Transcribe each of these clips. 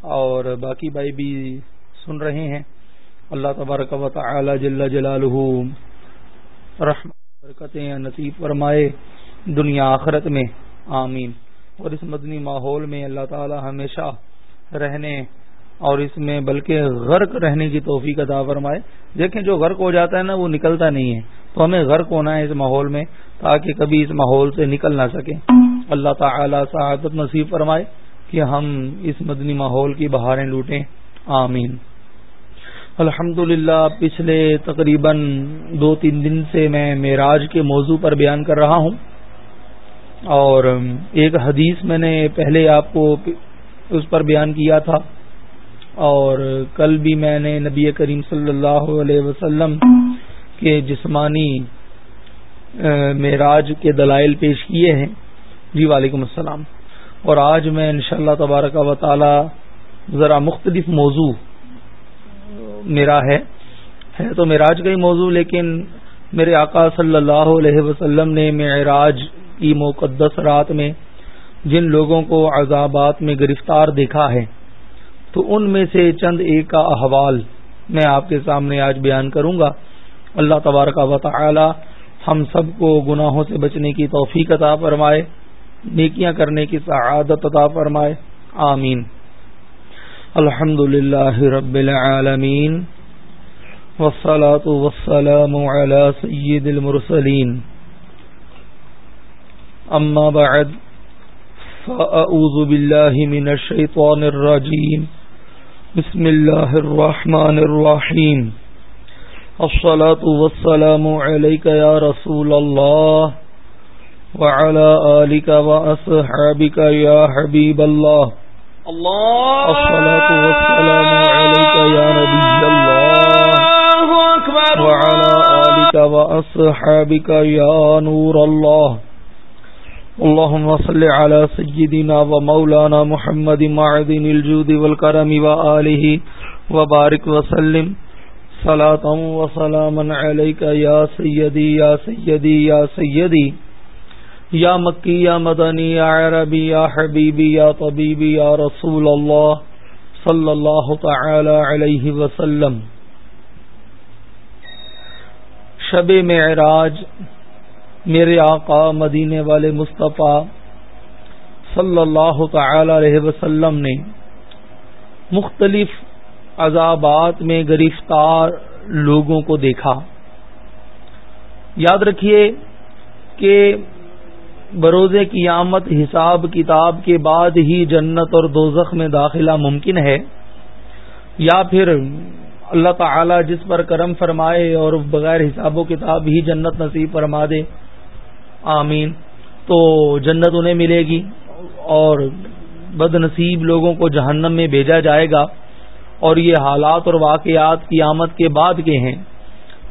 اور باقی بھائی بھی سن رہے ہیں۔ اللہ تبارک و تعالی جل جلالہ رحمت برکتیں نصیب فرمائے دنیا آخرت میں۔ آمین۔ اور اس مدنی ماحول میں اللہ تعالی ہمیشہ رہنے اور اس میں بلکہ غرق رہنے کی توفیق ادا فرمائے۔ دیکھیں جو غرق ہو جاتا ہے نا وہ نکلتا نہیں ہے۔ تو ہمیں غرق ہونا ہے اس ماحول میں تاکہ کبھی اس ماحول سے نکل نہ سکے اللہ تعالی سعادت نصیب فرمائے۔ کہ ہم اس مدنی ماحول کی بہاریں لوٹیں۔ آمین۔ الحمد پچھلے تقریباً دو تین دن سے میں معراج کے موضوع پر بیان کر رہا ہوں۔ اور ایک حدیث میں نے پہلے آپ کو اس پر بیان کیا تھا۔ اور کل بھی میں نے نبی کریم صلی اللہ علیہ وسلم کے جسمانی معراج کے دلائل پیش کیے ہیں۔ جی وعلیکم السلام۔ اور آج میں انشاءاللہ تبارک و تعالی ذرا مختلف موضوع میرا ہے ہے تو معراج کا ہی موضوع، لیکن میرے آقا صلی اللہ علیہ وسلم نے معراج کی مقدس رات میں جن لوگوں کو عذابات میں گرفتار دیکھا ہے، تو ان میں سے چند ایک کا احوال میں آپ کے سامنے آج بیان کروں گا۔ اللہ تبارک و تعالی ہم سب کو گناہوں سے بچنے کی توفیق عطا فرمائے۔ نیکیاں کرنے کی سعادت عطا فرمائے۔ آمین۔ الحمد للہ رب العالمین۔ والصلاة والسلام على سید المرسلین۔ اما بعد فأعوذ باللہ من الشیطان الرجیم۔ بسم اللہ الرحمن الرحیم۔ الصلاة والسلام علیکہ یا رسول اللہ۔ وعلى آلك وأصحابك يا حبيب الله. الله الصلاة والسلام عليك يا نبي الله. أكبر. وعلى آلك وأصحابك يا نور الله. اللهم صل على سيدنا ومولانا محمد معدن الجود والكرم وآله وبارك وسلم. صلاة وسلاما عليك يا سيدي يا سيدي يا سيدي. یا مکی، یا مدنی، یا عربی، یا حبیبی، یا طبیبی، یا رسول اللہ صلی اللہ تعالی علیہ وسلم۔ شب معراج میرے آقا مدینے والے مصطفیٰ صلی اللہ تعالی علیہ وسلم نے مختلف عذابات میں گرفتار لوگوں کو دیکھا۔ یاد رکھیے کہ بروز قیامت حساب کتاب کے بعد ہی جنت اور دوزخ میں داخلہ ممکن ہے؟ یا پھر اللہ تعالی جس پر کرم فرمائے اور بغیر حساب و کتاب ہی جنت نصیب فرما دے؟ آمین۔ تو جنت انہیں ملے گی اور بد نصیب لوگوں کو جہنم میں بھیجا جائے گا اور یہ حالات اور واقعات قیامت کے بعد کے ہیں۔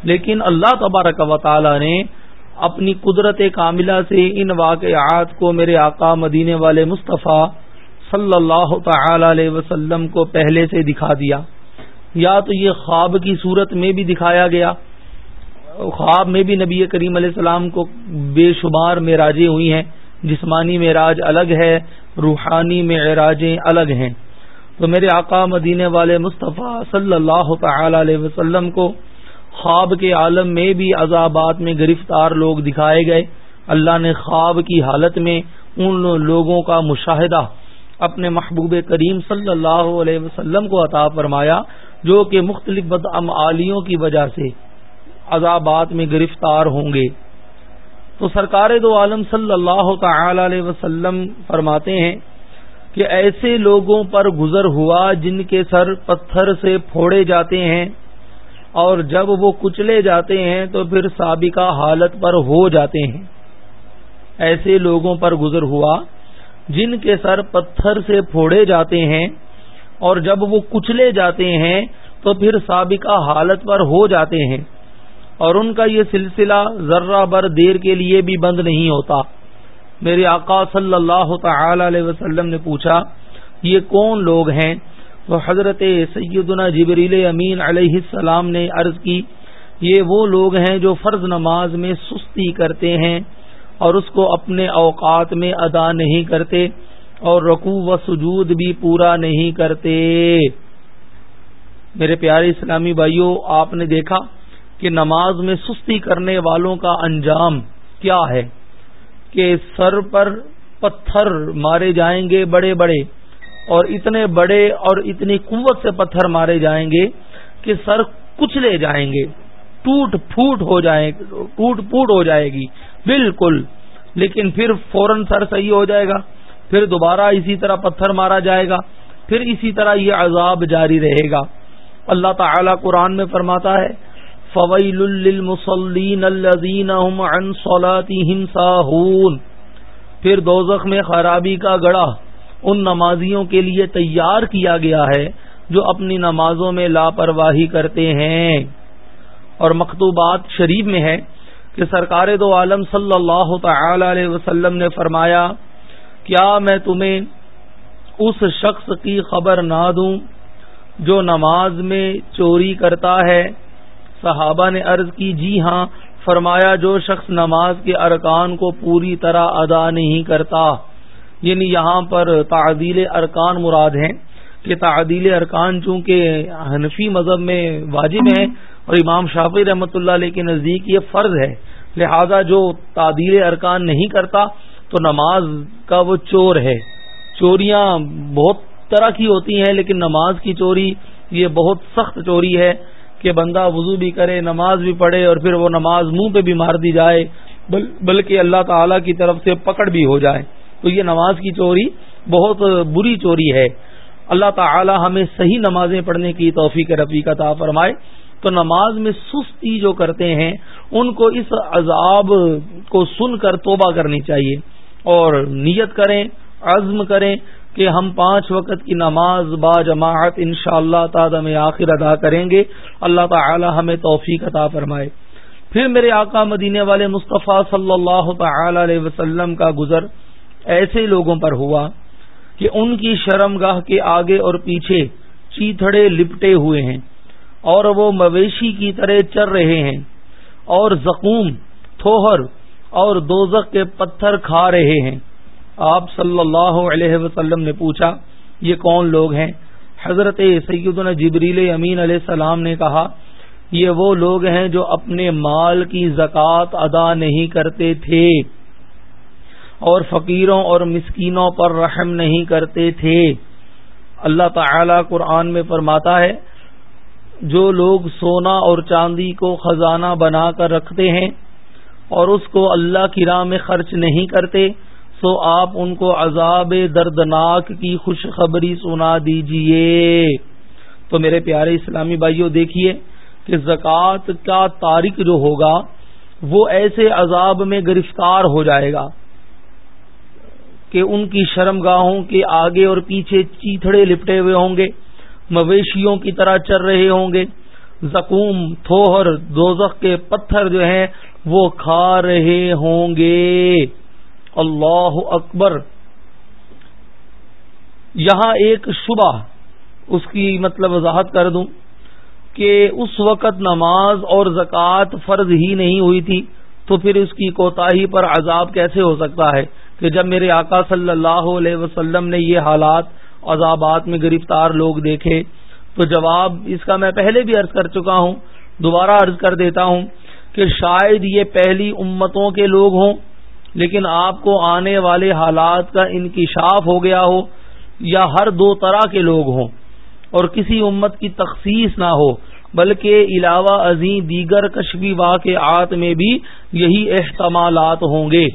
لیکن اللہ تبارک و تعالی نے اپنی قدرت کاملہ سے ان واقعات کو میرے آقا مدینے والے مصطفیٰ صلی اللہ تعالی علیہ وسلم کو پہلے سے دکھا دیا۔ یا تو یہ خواب کی صورت میں بھی دکھایا گیا۔ خواب میں بھی نبی کریم علیہ السلام کو بے شمار معراجیں ہوئی ہیں۔ جسمانی معراج الگ ہے، روحانی معراجیں الگ ہیں۔ تو میرے آقا مدینے والے مصطفیٰ صلی اللہ تعالی علیہ وسلم کو خواب کے عالم میں بھی عذابات میں گرفتار لوگ دکھائے گئے۔ اللہ نے خواب کی حالت میں ان لوگوں کا مشاہدہ اپنے محبوب کریم صلی اللہ علیہ وسلم کو عطا فرمایا، جو کہ مختلف بدعمالیوں کی وجہ سے عذابات میں گرفتار ہوں گے۔ تو سرکار دو عالم صلی اللہ تعالی علیہ وسلم فرماتے ہیں کہ ایسے لوگوں پر گزر ہوا جن کے سر پتھر سے پھوڑے جاتے ہیں۔ اور جب وہ کچلے جاتے ہیں تو پھر سابقہ حالت پر ہو جاتے ہیں۔ ایسے لوگوں پر گزر ہوا جن کے سر پتھر سے پھوڑے جاتے ہیں اور جب وہ کچلے جاتے ہیں تو پھر سابقہ حالت پر ہو جاتے ہیں۔ اور ان کا یہ سلسلہ ذرہ بر دیر کے لیے بھی بند نہیں ہوتا۔ میرے آقا صلی اللہ تعالی علیہ وسلم نے پوچھا، یہ کون لوگ ہیں؟ تو حضرت سیدنا جبریل امین علیہ السلام نے عرض کی، یہ وہ لوگ ہیں جو فرض نماز میں سستی کرتے ہیں اور اس کو اپنے اوقات میں ادا نہیں کرتے اور رکوع و سجود بھی پورا نہیں کرتے۔ میرے پیارے اسلامی بھائیوں آپ نے دیکھا کہ نماز میں سستی کرنے والوں کا انجام کیا ہے؟ کہ سر پر پتھر مارے جائیں گے بڑے بڑے۔ اور اتنے بڑے اور اتنی قوت سے پتھر مارے جائیں گے کہ سر کچھ لے جائیں گے، ٹوٹ پھوٹ ہو جائے ٹوٹ پھوٹ ہو جائے گی، بالکل۔ لیکن پھر فوراً سر صحیح ہو جائے گا، پھر دوبارہ اسی طرح پتھر مارا جائے گا، پھر اسی طرح یہ عذاب جاری رہے گا۔ اللہ تعالی قرآن میں فرماتا ہے فویل للمصلین الذین هم عن صلاتهم ساہون پھر دوزخ میں خرابی کا گڑا۔ ان نمازیوں کے لیے تیار کیا گیا ہے جو اپنی نمازوں میں لاپرواہی کرتے ہیں۔ اور مکتوبات شریف میں ہے کہ سرکار دو عالم صلی اللہ تعالی علیہ وسلم نے فرمایا، کیا میں تمہیں اس شخص کی خبر نہ دوں جو نماز میں چوری کرتا ہے؟ صحابہ نے عرض کی جی ہاں فرمایا، جو شخص نماز کے ارکان کو پوری طرح ادا نہیں کرتا۔ یعنی یہاں پر تعدیل ارکان مراد ہیں کہ تعدیل ارکان چونکہ حنفی مذہب میں واجب ہیں اور امام شافی رحمۃ اللہ علیہ کے نزدیک یہ فرض ہے، لہذا جو تعدیل ارکان نہیں کرتا تو نماز کا وہ چور ہے۔ چوریاں بہت طرح کی ہوتی ہیں، لیکن نماز کی چوری یہ بہت سخت چوری ہے کہ بندہ وضو بھی کرے، نماز بھی پڑھے اور پھر وہ نماز منہ پہ بھی مار دی جائے بلکہ اللہ تعالی کی طرف سے پکڑ بھی ہو جائے۔ تو یہ نماز کی چوری بہت بری چوری ہے۔ اللہ تعالی ہمیں صحیح نمازیں پڑھنے کی توفیق رفیع عطا فرمائے۔ تو نماز میں سستی جو کرتے ہیں، ان کو اس عذاب کو سن کر توبہ کرنی چاہیے۔ اور نیت کریں، عزم کریں کہ ہم پانچ وقت کی نماز با جماعت ان شاء اللہ تعالی آخر ادا کریں گے۔ اللہ تعالی ہمیں توفیق عطا فرمائے۔ پھر میرے آقا مدینے والے مصطفیٰ صلی اللہ تعالی علیہ وسلم کا گزر۔ ایسے لوگوں پر ہوا کہ ان کی شرم گاہ کے آگے اور پیچھے چیتڑے لپٹے ہوئے ہیں اور وہ مویشی کی طرح چر رہے ہیں اور زخوم، تھوہر اور دوزخ کے پتھر کھا رہے ہیں۔ آپ صلی اللہ علیہ وسلم نے پوچھا، یہ کون لوگ ہیں؟ حضرت سیدنا جبریل امین علیہ السلام نے کہا، یہ وہ لوگ ہیں جو اپنے مال کی زکوٰۃ ادا نہیں کرتے تھے۔ اور فقیروں اور مسکینوں پر رحم نہیں کرتے تھے۔ اللہ تعالی قرآن میں فرماتا ہے، جو لوگ سونا اور چاندی کو خزانہ بنا کر رکھتے ہیں اور اس کو اللہ کی راہ میں خرچ نہیں کرتے، سو آپ ان کو عذاب دردناک کی خوشخبری سنا دیجیے۔ تو میرے پیارے اسلامی بھائیوں دیکھیے کہ زکوٰۃ کا تاریخ جو ہوگا، وہ ایسے عذاب میں گرفتار ہو جائے گا۔ کہ ان کی شرم گاہوں کے آگے اور پیچھے چیتڑے لپٹے ہوئے ہوں گے، مویشیوں کی طرح چل رہے ہوں گے۔ زکوم تھوہر، دوزخ کے پتھر جو ہیں، وہ کھا رہے ہوں گے۔ اللہ اکبر۔ یہاں ایک شبہ اس کی مطلب وضاحت کر دوں کہ اس وقت نماز اور زکوٰۃ فرض ہی نہیں ہوئی تھی، تو پھر اس کی کوتاہی پر عذاب کیسے ہو سکتا ہے؟ کہ جب میرے آقا صلی اللہ علیہ وسلم نے یہ حالات عذابات میں گرفتار لوگ دیکھے، تو جواب اس کا میں پہلے بھی عرض کر چکا ہوں، دوبارہ عرض کر دیتا ہوں کہ شاید یہ پہلی امتوں کے لوگ ہوں، لیکن آپ کو آنے والے حالات کا انکشاف ہو گیا ہو یا ہر دو طرح کے لوگ ہوں، اور کسی امت کی تخصیص نہ ہو، بلکہ علاوہ ازیں دیگر کشبی واقعات میں بھی یہی احتمالات ہوں گے۔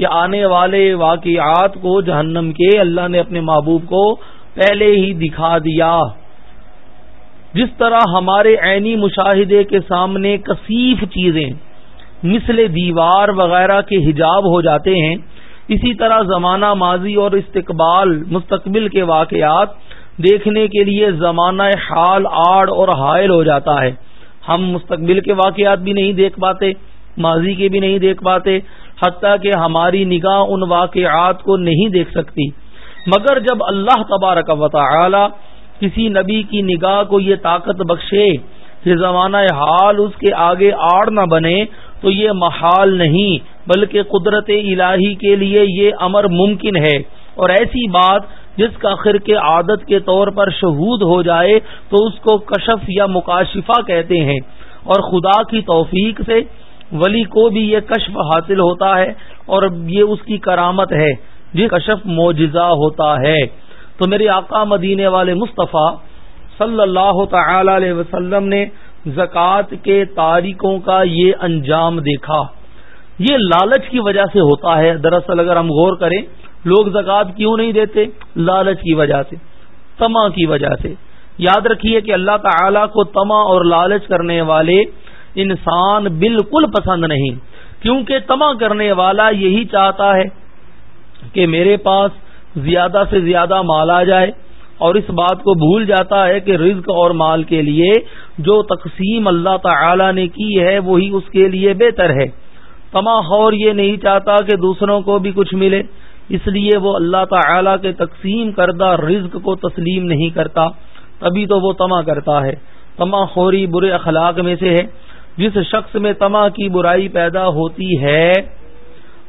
کہ آنے والے واقعات کو جہنم کے اللہ نے اپنے محبوب کو پہلے ہی دکھا دیا۔ جس طرح ہمارے عینی مشاہدے کے سامنے کثیف چیزیں، مثل دیوار وغیرہ کے حجاب ہو جاتے ہیں، اسی طرح زمانہ ماضی اور استقبال، مستقبل کے واقعات دیکھنے کے لیے زمانہ حال، آڑ اور حائل ہو جاتا ہے۔ ہم مستقبل کے واقعات بھی نہیں دیکھ پاتے، ماضی کے بھی نہیں دیکھ پاتے حتیٰ کہ ہماری نگاہ ان واقعات کو نہیں دیکھ سکتی۔ مگر جب اللہ تبارک و تعالی کسی نبی کی نگاہ کو یہ طاقت بخشے کہ زمانہ حال اس کے آگے آڑ نہ بنے، تو یہ محال نہیں، بلکہ قدرت الہی کے لیے یہ امر ممکن ہے۔ اور ایسی بات جس کا خر کے عادت کے طور پر شہود ہو جائے، تو اس کو کشف یا مکاشفہ کہتے ہیں۔ اور خدا کی توفیق سے ولی کو بھی یہ کشف حاصل ہوتا ہے اور یہ اس کی کرامت ہے۔ جس کشف معجزہ ہوتا ہے۔ تو میرے آقا مدینے والے مصطفیٰ صلی اللہ تعالی علیہ وسلم نے زکوٰۃ کے تاریخوں کا یہ انجام دیکھا۔ یہ لالچ کی وجہ سے ہوتا ہے۔ دراصل اگر ہم غور کریں، لوگ زکوٰۃ کیوں نہیں دیتے؟ لالچ کی وجہ سے تما کی وجہ سے۔ یاد رکھیے کہ اللہ تعالی کو تما اور لالچ کرنے والے انسان بالکل پسند نہیں۔ کیونکہ تما کرنے والا یہی چاہتا ہے کہ میرے پاس زیادہ سے زیادہ مال آ جائے اور اس بات کو بھول جاتا ہے کہ رزق اور مال کے لیے جو تقسیم اللہ تعالی نے کی ہے، وہی اس کے لیے بہتر ہے۔ تما خور یہ نہیں چاہتا کہ دوسروں کو بھی کچھ ملے۔ اس لیے وہ اللہ تعالی کے تقسیم کردہ رزق کو تسلیم نہیں کرتا، تبھی تو وہ تما کرتا ہے۔ تما خوری برے اخلاق میں سے ہے۔ جس شخص میں تما کی برائی پیدا ہوتی ہے،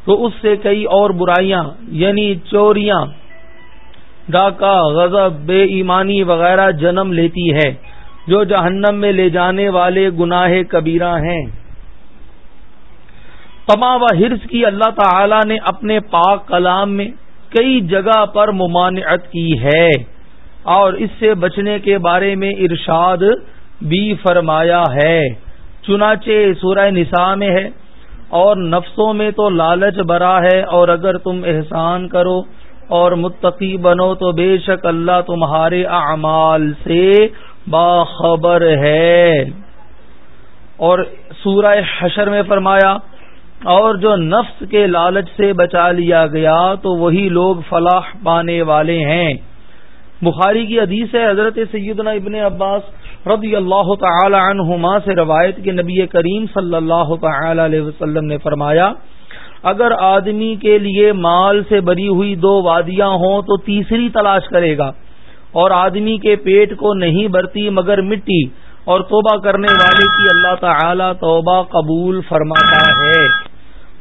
تو اس سے کئی اور برائیاں یعنی چوریاں، ڈاکہ، غضب، بے ایمانی وغیرہ جنم لیتی ہے، جو جہنم میں لے جانے والے گناہ کبیرہ ہیں۔ تما و ہرس کی اللہ تعالی نے اپنے پاک کلام میں کئی جگہ پر ممانعت کی ہے، اور اس سے بچنے کے بارے میں ارشاد بھی فرمایا ہے۔ چنانچہ سورہ نساء میں ہے، اور نفسوں میں تو لالچ برا ہے، اور اگر تم احسان کرو اور متقی بنو تو بے شک اللہ تمہارے اعمال سے باخبر ہے۔ اور سورہ حشر میں فرمایا، اور جو نفس کے لالچ سے بچا لیا گیا تو وہی لوگ فلاح پانے والے ہیں۔ بخاری کی حدیث ہے، حضرت سیدنا ابن عباس رضی اللہ تعالی عنہما سے روایت کے نبی کریم صلی اللہ تعالی علیہ وسلم نے فرمایا، اگر آدمی کے لیے مال سے بری ہوئی دو وادیاں ہوں تو تیسری تلاش کرے گا، اور آدمی کے پیٹ کو نہیں برتی مگر مٹی اور توبہ کرنے والے کی اللہ تعالی توبہ قبول فرماتا ہے۔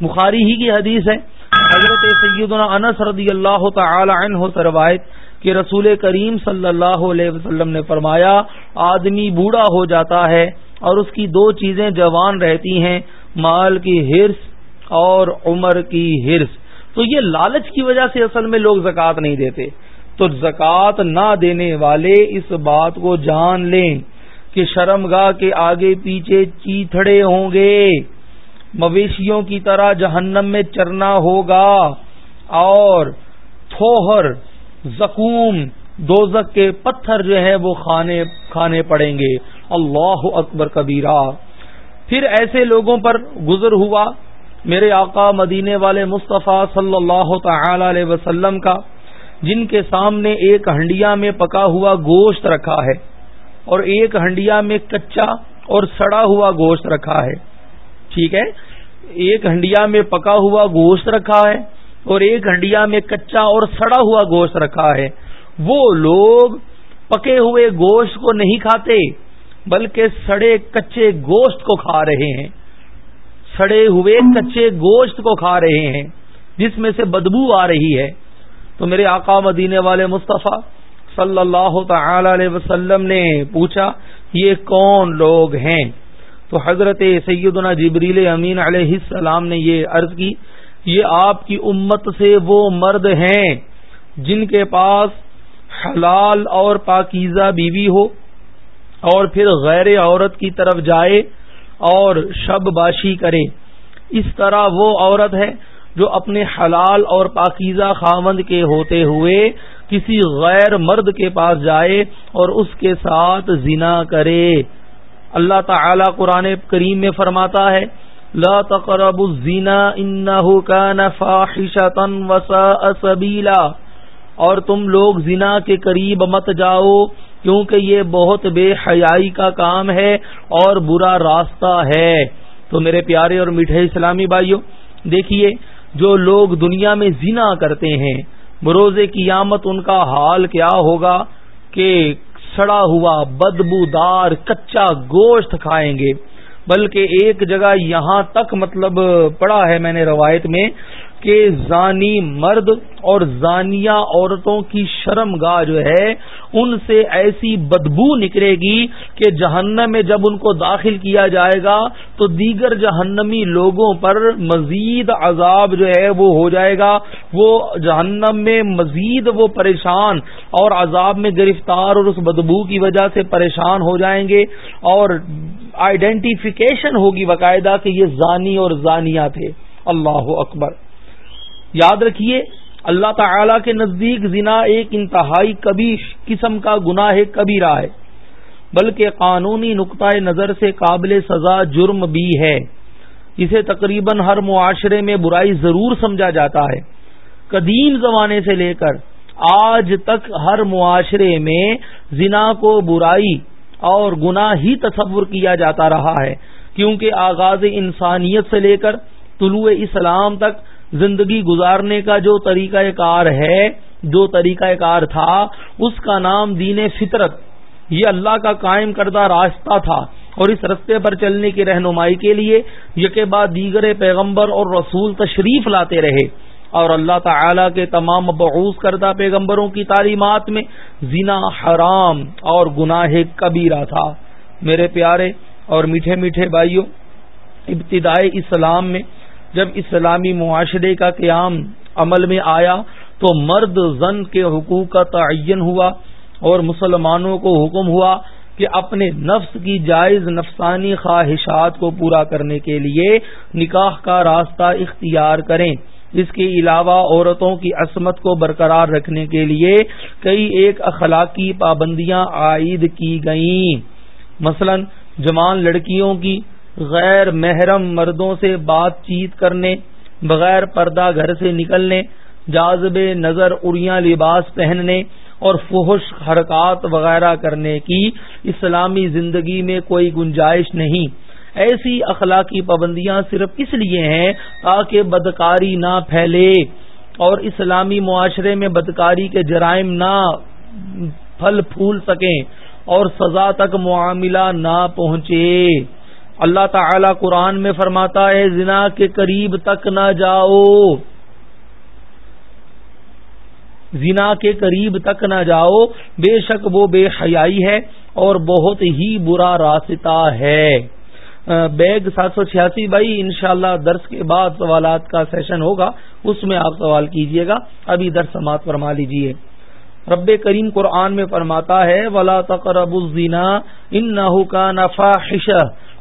بخاری ہی کی حدیث ہے۔ حضرت سیدنا انس رضی اللہ تعالی عنہ سے روایت کہ رسول کریم صلی اللہ علیہ وسلم نے فرمایا، آدمی بوڑھا ہو جاتا ہے اور اس کی دو چیزیں جوان رہتی ہیں، مال کی ہرس اور عمر کی ہرس۔ تو یہ لالچ کی وجہ سے اصل میں لوگ زکوٰۃ نہیں دیتے۔ تو زکوٰۃ نہ دینے والے اس بات کو جان لیں کہ شرم گاہ کے آگے پیچھے چیتڑے ہوں گے۔ مویشیوں کی طرح جہنم میں چرنا ہوگا اور تھوہر زکوم دوزک کے پتھر جو ہے وہ کھانے کھانے پڑیں گے۔ اللہ اکبر کبیرہ۔ پھر ایسے لوگوں پر گزر ہوا، میرے آقا مدینے والے مصطفیٰ صلی اللہ تعالی علیہ وسلم کا، جن کے سامنے ایک ہنڈیا میں پکا ہوا گوشت رکھا ہے اور ایک ہنڈیا میں کچا اور سڑا ہوا گوشت رکھا ہے۔ ٹھیک ہے؟ ایک ہنڈیا میں پکا ہوا گوشت رکھا ہے۔ اور ایک ہنڈیا میں کچا اور سڑا ہوا گوشت رکھا ہے۔ وہ لوگ پکے ہوئے گوشت کو نہیں کھاتے، بلکہ سڑے کچے گوشت کو کھا رہے ہیں۔ سڑے ہوئے کچے گوشت کو کھا رہے ہیں، جس میں سے بدبو آ رہی ہے۔ تو میرے آقا مدینے والے مصطفیٰ صلی اللہ تعالی علیہ وسلم نے پوچھا، یہ کون لوگ ہیں؟ تو حضرت سیدنا جبریل امین علیہ السلام نے یہ عرض کی یہ آپ کی امت سے وہ مرد ہیں جن کے پاس حلال اور پاکیزہ بیوی ہو اور پھر غیر عورت کی طرف جائے اور شب باشی کرے۔ اس طرح وہ عورت ہے جو اپنے حلال اور پاکیزہ خامند کے ہوتے ہوئے کسی غیر مرد کے پاس جائے اور اس کے ساتھ زنا کرے۔ اللہ تعالی قرآن کریم میں فرماتا ہے لا تقرب الزنا انه كان فاحشة وساء سبيلا اور تم لوگ زنا کے قریب مت جاؤ، کیونکہ یہ بہت بے حیائی کا کام ہے اور برا راستہ ہے۔ تو میرے پیارے اور میٹھے اسلامی بھائیوں دیکھیے، جو لوگ دنیا میں زنا کرتے ہیں، بروز قیامت ان کا حال کیا ہوگا کہ سڑا ہوا بدبو دار کچا گوشت کھائیں گے۔ بلکہ ایک جگہ یہاں تک مطلب پڑا ہے میں نے روایت میں کہ زانی مرد اور زانیہ عورتوں کی شرم گاہ جو ہے، ان سے ایسی بدبو نکلے گی کہ جہنم میں جب ان کو داخل کیا جائے گا، تو دیگر جہنمی لوگوں پر مزید عذاب جو ہے وہ ہو جائے گا۔ وہ جہنم میں مزید وہ پریشان اور عذاب میں گرفتار اور اس بدبو کی وجہ سے پریشان ہو جائیں گے اور آئیڈینٹیفیکیشن ہوگی باقاعدہ کہ یہ زانی اور زانیہ تھے۔ اللہ اکبر۔ یاد رکھیے، اللہ تعالی کے نزدیک زنا ایک انتہائی کبھی قسم کا گناہ کبیرہ ہے، بلکہ قانونی نقطۂ نظر سے قابل سزا جرم بھی ہے۔ اسے تقریباً ہر معاشرے میں برائی ضرور سمجھا جاتا ہے۔ قدیم زمانے سے لے کر آج تک ہر معاشرے میں زنا کو برائی اور گناہ ہی تصور کیا جاتا رہا ہے، کیونکہ آغاز انسانیت سے لے کر طلوع اسلام تک زندگی گزارنے کا جو طریقہ کار ہے، جو طریقہ کار تھا، اس کا نام دین فطرت۔ یہ اللہ کا قائم کردہ راستہ تھا۔ اور اس رستے پر چلنے کی رہنمائی کے لیے یہ بعد دیگر پیغمبر اور رسول تشریف لاتے رہے۔ اور اللہ تعالی کے تمام بغوث کردہ پیغمبروں کی تعلیمات میں زنا حرام اور گناہ کبیرہ تھا۔ میرے پیارے اور میٹھے میٹھے بھائیوں، ابتدائی اسلام میں جب اسلامی معاشرے کا قیام عمل میں آیا تو مرد زن کے حقوق کا تعین ہوا اور مسلمانوں کو حکم ہوا کہ اپنے نفس کی جائز نفسانی خواہشات کو پورا کرنے کے لیے نکاح کا راستہ اختیار کریں۔ اس کے علاوہ عورتوں کی عصمت کو برقرار رکھنے کے لیے کئی ایک اخلاقی پابندیاں عائد کی گئیں۔ مثلا جوان لڑکیوں کی غیر محرم مردوں سے بات چیت کرنے، بغیر پردہ گھر سے نکلنے جازب نظر اڑیاں لباس پہننے اور فحش حرکات وغیرہ کرنے کی اسلامی زندگی میں کوئی گنجائش نہیں۔ ایسی اخلاقی پابندیاں صرف اس لیے ہیں تاکہ بدکاری نہ پھیلے اور اسلامی معاشرے میں بدکاری کے جرائم نہ پھل پھول سکیں اور سزا تک معاملہ نہ پہنچے۔ اللہ تعالی قرآن میں فرماتا ہے، زنا کے قریب تک نہ جاؤ۔ زنا کے قریب تک نہ جاؤ۔ بے شک وہ بے حیائی ہے اور بہت ہی برا راستہ ہے۔ بیگ سات سو چھیاسی بھائی، انشاءاللہ درس کے بعد سوالات کا سیشن ہوگا۔ اس میں آپ سوال کیجیے گا۔ ابھی درس سماعت فرما لیجیے۔ رب کریم قرآن میں فرماتا ہے، ولا تقرب الزنا ان کا نفا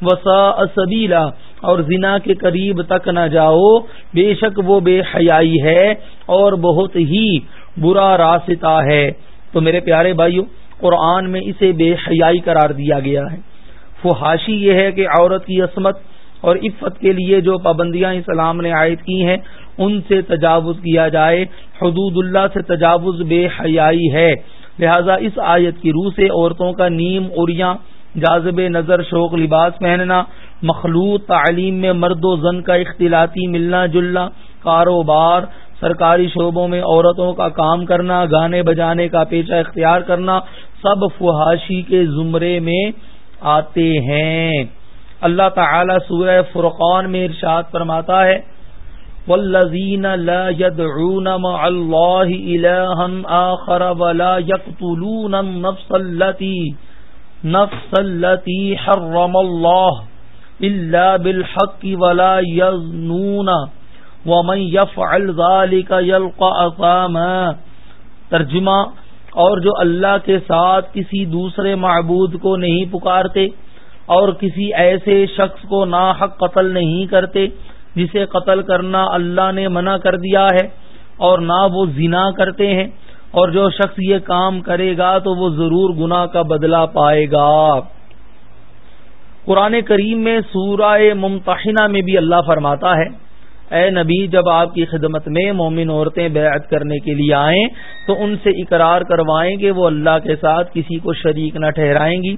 وسا سبیلا، اور زنا کے قریب تک نہ جاؤ، بے شک وہ بے حیائی ہے اور بہت ہی برا راستہ ہے۔ تو میرے پیارے بھائیوں قرآن میں اسے بے حیائی قرار دیا گیا ہے۔ فحاشی یہ ہے کہ عورت کی عصمت اور عفت کے لیے جو پابندیاں اسلام نے عائد کی ہیں، ان سے تجاوز کیا جائے۔ حدود اللہ سے تجاوز بے حیائی ہے۔ لہذا اس آیت کی روح سے عورتوں کا نیم اریاں جازب نظر شوق لباس پہننا، مخلوط تعلیم میں مرد و زن کا اختلاطی ملنا جلنا، کاروبار، سرکاری شعبوں میں عورتوں کا کام کرنا، گانے بجانے کا پیشہ اختیار کرنا، سب فحاشی کے زمرے میں آتے ہیں۔ اللہ تعالی سورہ فرقان میں ارشاد فرماتا ہے والذین لا يدعون مع اللہ الہا آخر ولا يقتلون النفس التي نفس التي حرم الله الا بالحق ولا يزنون ومن يفعل ذلك يلقى اثاما ترجمہ اور جو اللہ کے ساتھ کسی دوسرے معبود کو نہیں پکارتے اور کسی ایسے شخص کو ناحق قتل نہیں کرتے جسے قتل کرنا اللہ نے منع کر دیا ہے اور نہ وہ زنا کرتے ہیں اور جو شخص یہ کام کرے گا تو وہ ضرور گنا کا بدلہ پائے گا۔ قرآن کریم میں سورہ ممتحنہ میں بھی اللہ فرماتا ہے، اے نبی، جب آپ کی خدمت میں مومن عورتیں بیعت کرنے کے لیے آئیں تو ان سے اقرار کروائیں کہ وہ اللہ کے ساتھ کسی کو شریک نہ ٹھہرائیں گی،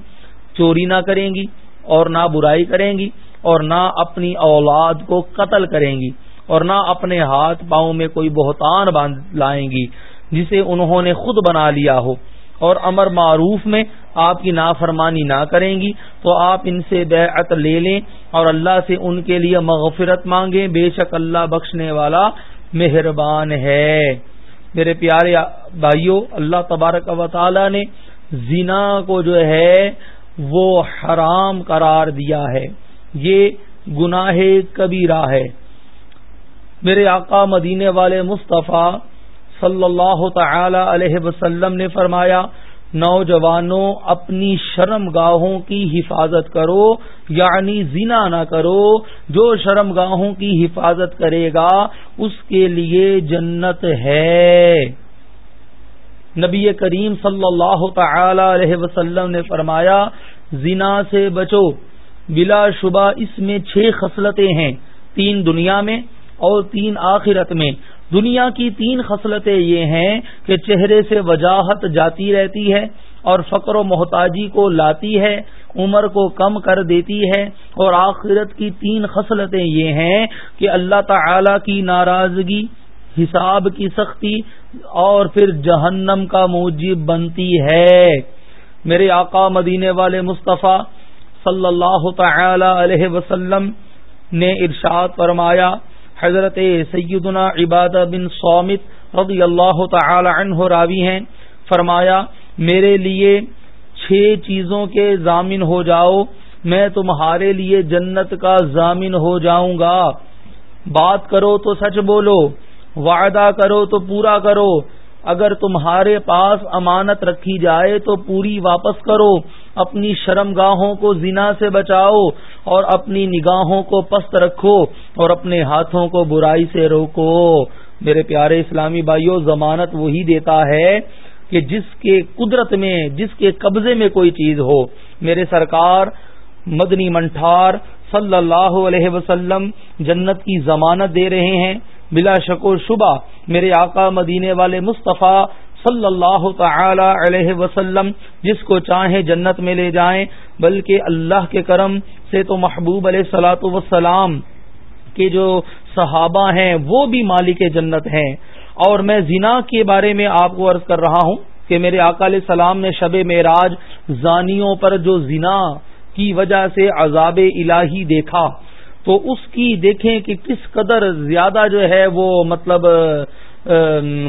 چوری نہ کریں گی اور نہ برائی کریں گی اور نہ اپنی اولاد کو قتل کریں گی اور نہ اپنے ہاتھ پاؤں میں کوئی بہتان باندھ لائیں گی۔ جسے انہوں نے خود بنا لیا ہو۔ اور امر معروف میں آپ کی نافرمانی نہ کریں گی تو آپ ان سے بیعت لے لیں اور اللہ سے ان کے لیے مغفرت مانگیں۔ بے شک اللہ بخشنے والا مہربان ہے۔ میرے پیارے بھائیوں اللہ تبارک و تعالی نے زنا کو جو ہے وہ حرام قرار دیا ہے۔ یہ گناہ کبیرہ ہے۔ میرے آقا مدینے والے مصطفیٰ صلی اللہ تعالی علیہ وسلم نے فرمایا، نوجوانوں، اپنی شرم گاہوں کی حفاظت کرو یعنی زنا نہ کرو، جو شرم گاہوں کی حفاظت کرے گا، اس کے لیے جنت ہے۔ نبی کریم صلی اللہ تعالی علیہ وسلم نے فرمایا، زنا سے بچو، بلا شبہ اس میں چھ خصلتیں ہیں، تین دنیا میں اور تین آخرت میں۔ دنیا کی تین خصلتیں یہ ہیں کہ چہرے سے وجاہت جاتی رہتی ہے اور فقر و محتاجی کو لاتی ہے، عمر کو کم کر دیتی ہے اور آخرت کی تین خصلتیں یہ ہیں کہ اللہ تعالی کی ناراضگی، حساب کی سختی اور پھر جہنم کا موجب بنتی ہے۔ میرے آقا مدینے والے مصطفیٰ صلی اللہ تعالی علیہ وسلم نے ارشاد فرمایا حضرت سیدنا عباد بن سومت رضی اللہ تعالی عنہ راوی ہیں، فرمایا، میرے لیے چھ چیزوں کے ضامن ہو جاؤ، میں تمہارے لیے جنت کا ضامن ہو جاؤں گا۔ بات کرو تو سچ بولو، وعدہ کرو تو پورا کرو۔ اگر تمہارے پاس امانت رکھی جائے تو پوری واپس کرو۔ اپنی شرم گاہوں کو زنا سے بچاؤ اور اپنی نگاہوں کو پست رکھو اور اپنے ہاتھوں کو برائی سے روکو۔ میرے پیارے اسلامی بھائیوں ضمانت وہی دیتا ہے کہ جس کے قدرت میں، جس کے قبضے میں کوئی چیز ہو۔ میرے سرکار مدنی منٹھار صلی اللہ علیہ وسلم جنت کی ضمانت دے رہے ہیں۔ بلا شک و شبہ میرے آقا مدینے والے مصطفیٰ صلی اللہ تعالی علیہ وسلم، جس کو چاہیں جنت میں لے جائیں، بلکہ اللہ کے کرم سے تو محبوب علیہ سلاۃ وسلام کے جو صحابہ ہیں، وہ بھی مالک جنت ہیں۔ اور میں زنا کے بارے میں آپ کو عرض کر رہا ہوں کہ میرے آقا علیہ السلام نے شب معراج زانیوں پر جو زنا کی وجہ سے عذاب الہی دیکھا، تو اس کی دیکھیں کہ کس قدر زیادہ جو ہے وہ مطلب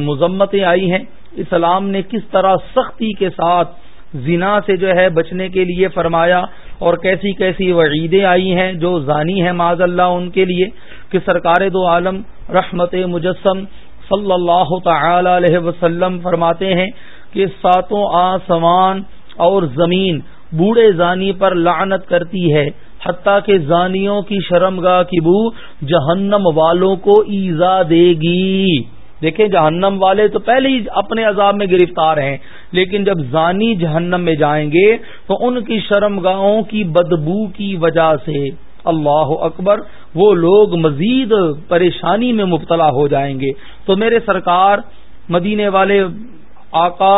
مذمتیں آئی ہیں۔ اسلام نے کس طرح سختی کے ساتھ زنا سے جو ہے بچنے کے لیے فرمایا اور کیسی کیسی وعیدیں آئی ہیں، جو زانی ہیں معذ اللہ ان کے لیے، کہ سرکار دو عالم رحمت مجسم صلی اللہ تعالی علیہ وسلم فرماتے ہیں کہ ساتوں آسمان اور زمین بوڑھے زانی پر لعنت کرتی ہے، حتیٰ کہ زانیوں کی شرمگاہ کی بو جہنم والوں کو ایزا دے گی۔ دیکھیں جہنم والے تو پہلے ہی اپنے عذاب میں گرفتار ہیں، لیکن جب زانی جہنم میں جائیں گے تو ان کی شرمگاہوں کی بدبو کی وجہ سے اللہ اکبر وہ لوگ مزید پریشانی میں مبتلا ہو جائیں گے۔ تو میرے سرکار، مدینے والے آقا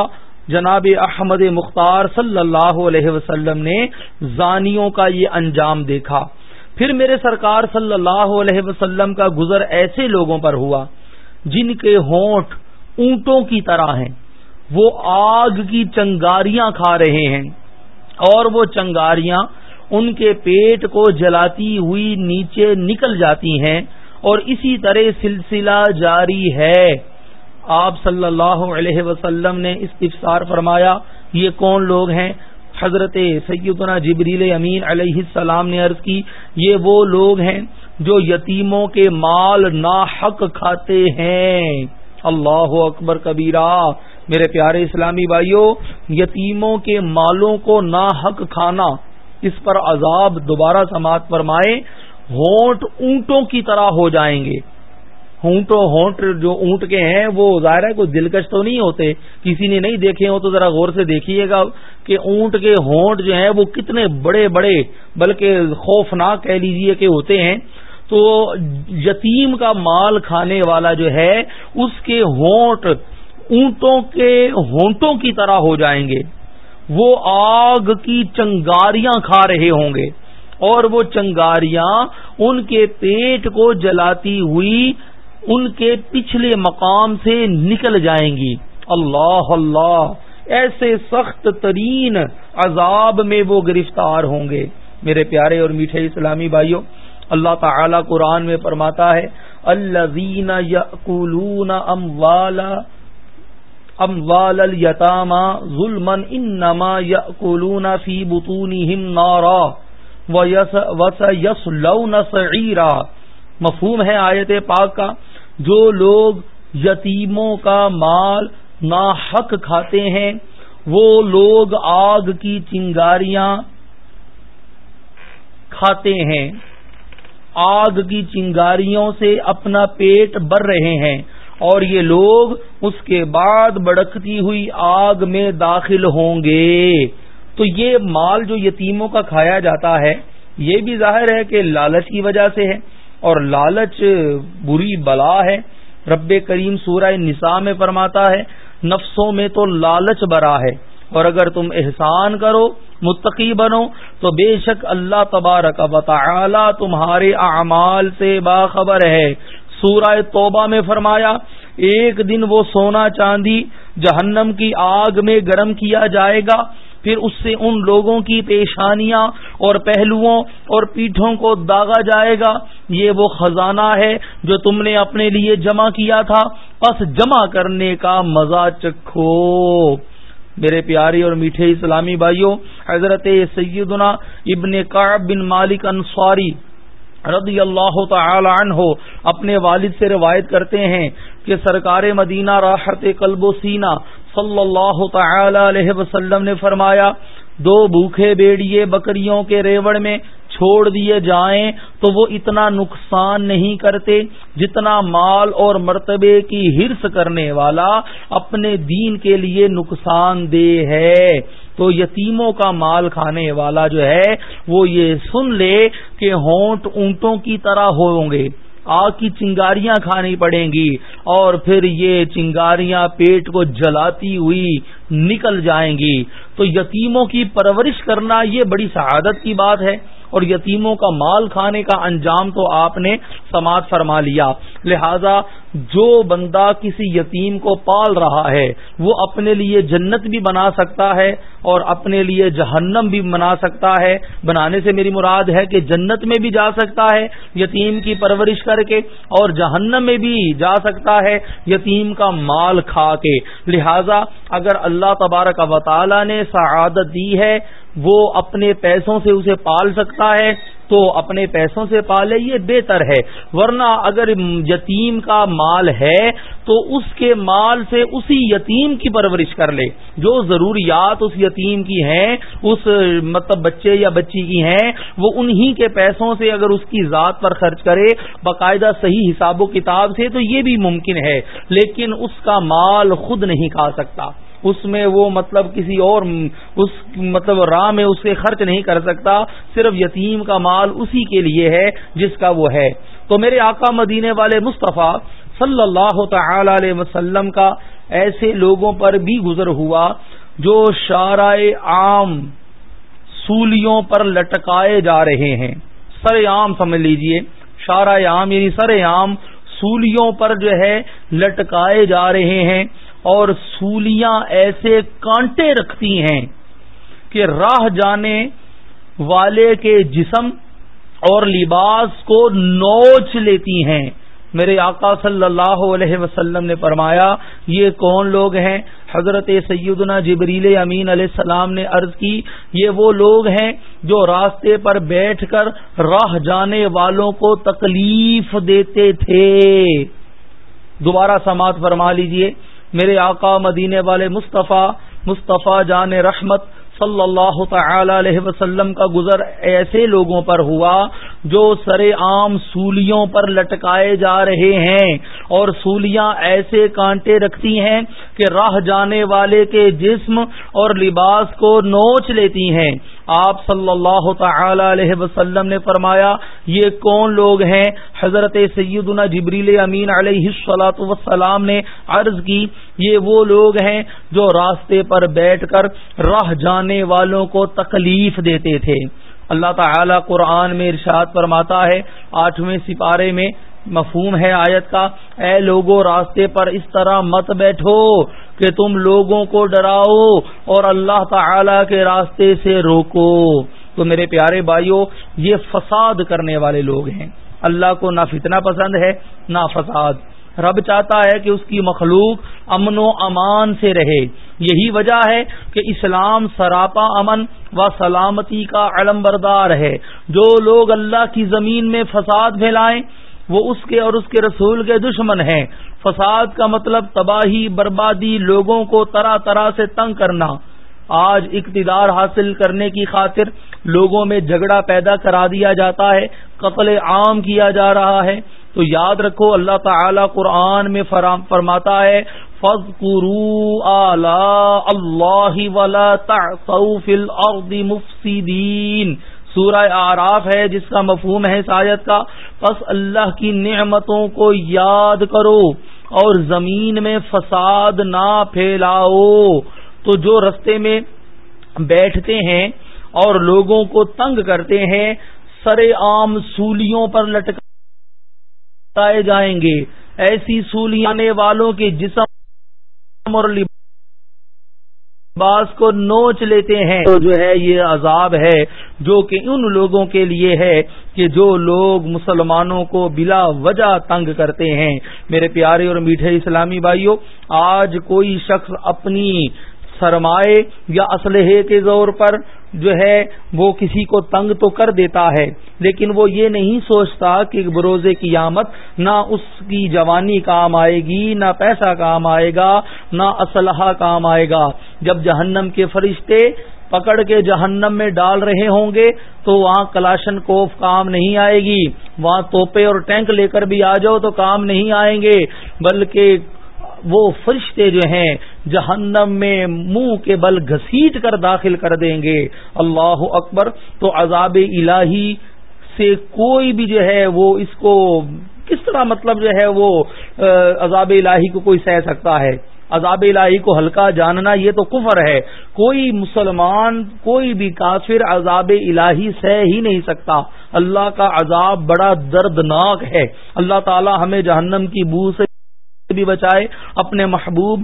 جناب احمد مختار صلی اللہ علیہ وسلم نے زانیوں کا یہ انجام دیکھا۔ پھر میرے سرکار صلی اللہ علیہ وسلم کا گزر ایسے لوگوں پر ہوا۔ جن کے ہونٹ اونٹوں کی طرح ہیں، وہ آگ کی چنگاریاں کھا رہے ہیں۔ اور وہ چنگاریاں ان کے پیٹ کو جلاتی ہوئی نیچے نکل جاتی ہیں۔ اور اسی طرح سلسلہ جاری ہے۔ آپ صلی اللہ علیہ وسلم نے استفسار فرمایا، یہ کون لوگ ہیں؟ حضرت سیدنا جبریل امین علیہ السلام نے عرض کی، یہ وہ لوگ ہیں جو یتیموں کے مال ناحق کھاتے ہیں۔ اللہ اکبر کبیرہ۔ میرے پیارے اسلامی بھائیوں یتیموں کے مالوں کو ناحق کھانا، اس پر عذاب دوبارہ سماعت فرمائے، ہونٹ اونٹوں کی طرح ہو جائیں گے۔ ہونٹوں، ہونٹ جو اونٹ کے ہیں، وہ ظاہر ہے کوئی دلکش تو نہیں ہوتے۔ کسی نے نہیں دیکھے ہو تو ذرا غور سے دیکھیے گا کہ اونٹ کے ہونٹ جو ہیں، وہ کتنے بڑے بڑے، بلکہ خوفناک کہہ لیجیے کہ ہوتے ہیں۔ تو یتیم کا مال کھانے والا جو ہے، اس کے ہونٹ اونٹوں کے ہونٹوں کی طرح ہو جائیں گے۔ وہ آگ کی چنگاریاں کھا رہے ہوں گے۔ اور وہ چنگاریاں ان کے پیٹ کو جلاتی ہوئی ان کے پچھلے مقام سے نکل جائیں گی۔ اللہ اللہ، ایسے سخت ترین عذاب میں وہ گرفتار ہوں گے۔ میرے پیارے اور میٹھے اسلامی بھائیوں اللہ تعالی قرآن میں فرماتا ہے الذین یاکلون اموال اموال الیتاما ظلما انما یاکلون فی بطونہم نارا وسیصلون سعیرا مفہوم ہے آیت پاک کا، جو لوگ یتیموں کا مال ناحق کھاتے ہیں، وہ لوگ آگ کی چنگاریاں کھاتے ہیں۔ آگ کی چنگاریوں سے اپنا پیٹ بھر رہے ہیں اور یہ لوگ اس کے بعد بڑکتی ہوئی آگ میں داخل ہوں گے۔ تو یہ مال جو یتیموں کا کھایا جاتا ہے، یہ بھی ظاہر ہے کہ لالچ کی وجہ سے ہے اور لالچ بری بلا ہے۔ رب کریم سورہ نساء میں فرماتا ہے، نفسوں میں تو لالچ برا ہے۔ اور اگر تم احسان کرو، متقی بنو، تو بے شک اللہ تبارک و تعالی تمہارے اعمال سے باخبر ہے۔ سورہ توبہ میں فرمایا، ایک دن وہ سونا چاندی جہنم کی آگ میں گرم کیا جائے گا، پھر اس سے ان لوگوں کی پیشانیاں اور پہلوؤں اور پیٹھوں کو داغا جائے گا۔ یہ وہ خزانہ ہے جو تم نے اپنے لیے جمع کیا تھا۔ بس جمع کرنے کا مزہ چکھو۔ میرے پیارے اور میٹھے اسلامی بھائیوں، حضرت سیدنا ابن کعب بن مالک انصاری رضی اللہ تعالی عنہ اپنے والد سے روایت کرتے ہیں کہ سرکار مدینہ راحت قلب و سینہ صلی اللہ تعالی علیہ وسلم نے فرمایا، دو بھوکھے بیڑیے بکریوں کے ریوڑ میں چھوڑ دیے جائیں تو وہ اتنا نقصان نہیں کرتے جتنا مال اور مرتبے کی ہرس کرنے والا اپنے دین کے لیے نقصان دہ ہے۔ تو یتیموں کا مال کھانے والا جو ہے وہ یہ سن لے کہ ہونٹ اونٹوں کی طرح ہوں گے۔ آگ کی چنگاریاں کھانی پڑیں گی اور پھر یہ چنگاریاں پیٹ کو جلاتی ہوئی نکل جائیں گی۔ تو یتیموں کی پرورش کرنا یہ بڑی سعادت کی بات ہے۔ اور یتیموں کا مال کھانے کا انجام تو آپ نے سماعت فرما لیا۔ لہذا جو بندہ کسی یتیم کو پال رہا ہے، وہ اپنے لیے جنت بھی بنا سکتا ہے اور اپنے لیے جہنم بھی بنا سکتا ہے۔ بنانے سے میری مراد ہے کہ جنت میں بھی جا سکتا ہے، یتیم کی پرورش کر کے اور جہنم میں بھی جا سکتا ہے، یتیم کا مال کھا کے۔ لہذا اگر اللہ تبارک و تعالی نے سعادت دی ہے، وہ اپنے پیسوں سے اسے پال سکتا ہے۔ تو اپنے پیسوں سے پالے یہ بہتر ہے۔ ورنہ اگر یتیم کا مال ہے، تو اس کے مال سے اسی یتیم کی پرورش کر لے۔ جو ضروریات اس یتیم کی ہیں، اس مطلب بچے یا بچی کی ہیں، وہ انہی کے پیسوں سے اگر اس کی ذات پر خرچ کرے، باقاعدہ صحیح حساب و کتاب سے، تو یہ بھی ممکن ہے۔ لیکن اس کا مال خود نہیں کھا سکتا۔ اس میں وہ مطلب کسی اور اس مطلب راہ میں اسے خرچ نہیں کر سکتا، صرف یتیم کا مال اسی کے لیے ہے جس کا وہ ہے۔ تو میرے آقا مدینے والے مصطفیٰ صلی اللہ تعالی علیہ وسلم کا ایسے لوگوں پر بھی گزر ہوا جو شارع عام سولیوں پر لٹکائے جا رہے ہیں۔ سر عام سمجھ لیجیے۔ شارع عام یعنی سر عام سولیوں پر جو ہے لٹکائے جا رہے ہیں۔ اور سولیاں ایسے کانٹے رکھتی ہیں کہ راہ جانے والے کے جسم اور لباس کو نوچ لیتی ہیں۔ میرے آقا صلی اللہ علیہ وسلم نے فرمایا، یہ کون لوگ ہیں؟ حضرت سیدنا جبریل امین علیہ السلام نے عرض کی، یہ وہ لوگ ہیں جو راستے پر بیٹھ کر راہ جانے والوں کو تکلیف دیتے تھے۔ دوبارہ سماعت فرما لیجیے۔ میرے آقا مدینے والے مصطفیٰ مصطفیٰ جان رحمت صلی اللہ تعالی علیہ وسلم کا گزر ایسے لوگوں پر ہوا جو سر عام سولیوں پر لٹکائے جا رہے ہیں اور سولیاں ایسے کانٹے رکھتی ہیں کہ راہ جانے والے کے جسم اور لباس کو نوچ لیتی ہیں۔ آپ صلی اللہ تعالی علیہ وسلم نے فرمایا، یہ کون لوگ ہیں؟ حضرت سیدنا جبریل امین علیہ السلاۃ وسلام نے عرض کی، یہ وہ لوگ ہیں جو راستے پر بیٹھ کر راہ جانے والوں کو تکلیف دیتے تھے۔ اللہ تعالی قرآن میں ارشاد فرماتا ہے، آٹھویں سپارے میں مفہوم ہے آیت کا، اے لوگوں راستے پر اس طرح مت بیٹھو کہ تم لوگوں کو ڈراؤ اور اللہ تعالی کے راستے سے روکو۔ تو میرے پیارے بھائیوں یہ فساد کرنے والے لوگ ہیں۔ اللہ کو نہ فتنہ پسند ہے، نہ فساد۔ رب چاہتا ہے کہ اس کی مخلوق امن و امان سے رہے۔ یہی وجہ ہے کہ اسلام سراپا امن و سلامتی کا علم بردار ہے۔ جو لوگ اللہ کی زمین میں فساد پھیلائیں، وہ اس کے اور اس کے رسول کے دشمن ہیں۔ فساد کا مطلب تباہی، بربادی، لوگوں کو طرح طرح سے تنگ کرنا۔ آج اقتدار حاصل کرنے کی خاطر لوگوں میں جھگڑا پیدا کرا دیا جاتا ہے، قتل عام کیا جا رہا ہے۔ تو یاد رکھو اللہ تعالی قرآن میں فرماتا ہے فض قرو اللہ ولا مفسدین سورہ آراف ہے، جس کا مفہوم ہے شاید کا۔ پس اللہ کی نعمتوں کو یاد کرو اور زمین میں فساد نہ پھیلاؤ۔ تو جو رستے میں بیٹھتے ہیں اور لوگوں کو تنگ کرتے ہیں سر عام سولیوں پر لٹکا لٹکائے جائیں گے۔ ایسی سولیانے والوں کے جسم اور باز کو نوچ لیتے ہیں۔ تو جو ہے یہ عذاب ہے جو کہ ان لوگوں کے لیے ہے کہ جو لوگ مسلمانوں کو بلا وجہ تنگ کرتے ہیں۔ میرے پیارے اور میٹھے اسلامی بھائیوں آج کوئی شخص اپنی سرمائے یا اسلحے کے زور پر جو ہے وہ کسی کو تنگ تو کر دیتا ہے، لیکن وہ یہ نہیں سوچتا کہ بروز قیامت نہ اس کی جوانی کام آئے گی، نہ پیسہ کام آئے گا، نہ اسلحہ کام آئے گا۔ جب جہنم کے فرشتے پکڑ کے جہنم میں ڈال رہے ہوں گے تو وہاں کلاشن کوف کام نہیں آئے گی۔ وہاں توپے اور ٹینک لے کر بھی آ جاؤ تو کام نہیں آئیں گے، بلکہ وہ فرشتے جو ہیں جہنم میں منہ کے بل گھسیٹ کر داخل کر دیں گے۔ اللہ اکبر۔ تو عذاب الہی سے کوئی بھی جو ہے وہ اس کو کس طرح مطلب جو ہے وہ عذاب الہی کو کوئی سہ سکتا ہے۔ عذاب الہی کو ہلکا جاننا یہ تو کفر ہے۔ کوئی مسلمان، کوئی بھی کافر عذاب الہی سہ ہی نہیں سکتا۔ اللہ کا عذاب بڑا دردناک ہے۔ اللہ تعالی ہمیں جہنم کی بو سے بھی بچائے، اپنے محبوب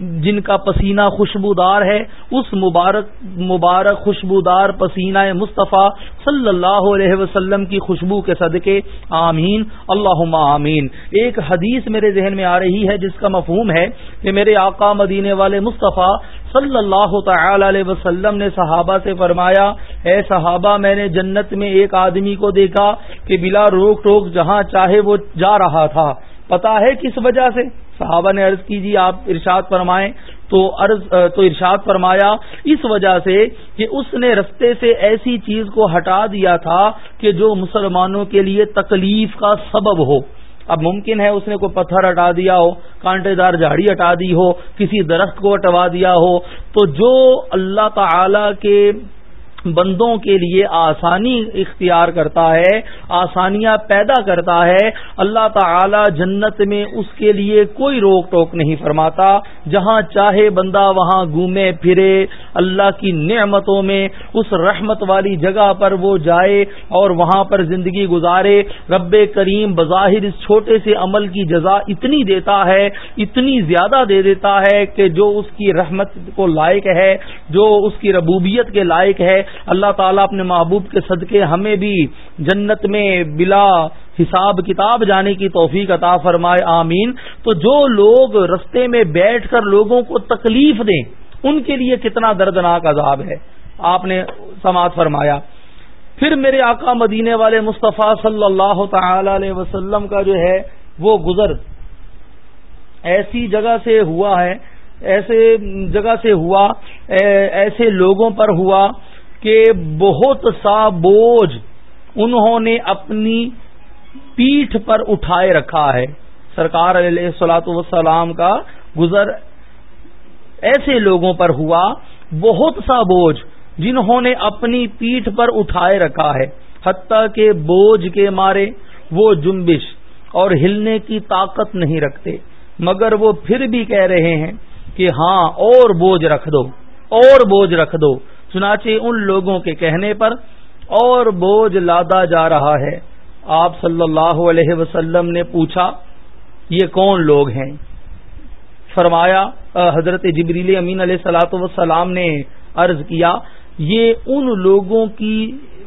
جن کا پسینہ خوشبودار ہے، اس مبارک مبارک خوشبودار پسینہ مصطفیٰ صلی اللہ علیہ وسلم کی خوشبو کے صدقے، آمین اللہ آمین۔ ایک حدیث میرے ذہن میں آ رہی ہے، جس کا مفہوم ہے کہ میرے آقا مدینے والے مصطفیٰ صلی اللہ تعالی علیہ وسلم نے صحابہ سے فرمایا، اے صحابہ، میں نے جنت میں ایک آدمی کو دیکھا کہ بلا روک ٹوک جہاں چاہے وہ جا رہا تھا۔ پتا ہے کس وجہ سے؟ صحابہ نے عرض کیجیے آپ ارشاد فرمائیں۔ تو عرض تو ارشاد فرمایا، اس وجہ سے کہ اس نے رستے سے ایسی چیز کو ہٹا دیا تھا کہ جو مسلمانوں کے لیے تکلیف کا سبب ہو۔ اب ممکن ہے اس نے کوئی پتھر ہٹا دیا ہو، کانٹے دار جھاڑی ہٹا دی ہو، کسی درخت کو ہٹوا دیا ہو۔ تو جو اللہ تعالی کے بندوں کے لیے آسانی اختیار کرتا ہے، آسانیاں پیدا کرتا ہے۔ اللہ تعالی جنت میں اس کے لیے کوئی روک ٹوک نہیں فرماتا۔ جہاں چاہے بندہ وہاں گھومے، پھرے۔ اللہ کی نعمتوں میں اس رحمت والی جگہ پر وہ جائے اور وہاں پر زندگی گزارے۔ رب کریم بظاہر اس چھوٹے سے عمل کی جزا اتنی دیتا ہے، اتنی زیادہ دے دیتا ہے کہ جو اس کی رحمت کو لائق ہے، جو اس کی ربوبیت کے لائق ہے اللہ تعالیٰ اپنے محبوب کے صدقے ہمیں بھی جنت میں بلا حساب کتاب جانے کی توفیق عطا فرمائے، آمین۔ تو جو لوگ رستے میں بیٹھ کر لوگوں کو تکلیف دیں، ان کے لیے کتنا دردناک عذاب ہے۔ آپ نے سماعت فرمایا۔ پھر میرے آقا مدینے والے مصطفیٰ صلی اللہ تعالی علیہ وسلم کا جو ہے، وہ گزر۔ ایسی جگہ سے ہوا ہے، ایسے جگہ سے ہوا ایسے لوگوں پر ہوا۔ کہ بہت سا بوجھ انہوں نے اپنی پیٹھ پر اٹھائے رکھا ہے۔ سرکار علیہ سلاۃ وسلام کا گزر ایسے لوگوں پر ہوا، بہت سا بوجھ جنہوں نے اپنی پیٹھ پر اٹھائے رکھا ہے۔ حتیٰ کہ بوجھ کے مارے وہ جنبش اور ہلنے کی طاقت نہیں رکھتے۔ مگر وہ پھر بھی کہہ رہے ہیں کہ ہاں اور بوجھ رکھ دو، اور بوجھ رکھ دو۔ چنانچہ ان لوگوں کے کہنے پر اور بوجھ لادا جا رہا ہے۔ آپ صلی اللہ علیہ وسلم نے پوچھا، یہ کون لوگ ہیں؟ فرمایا حضرت جبریل امین علیہ سلاۃ وسلام نے عرض کیا، یہ ان لوگوں کی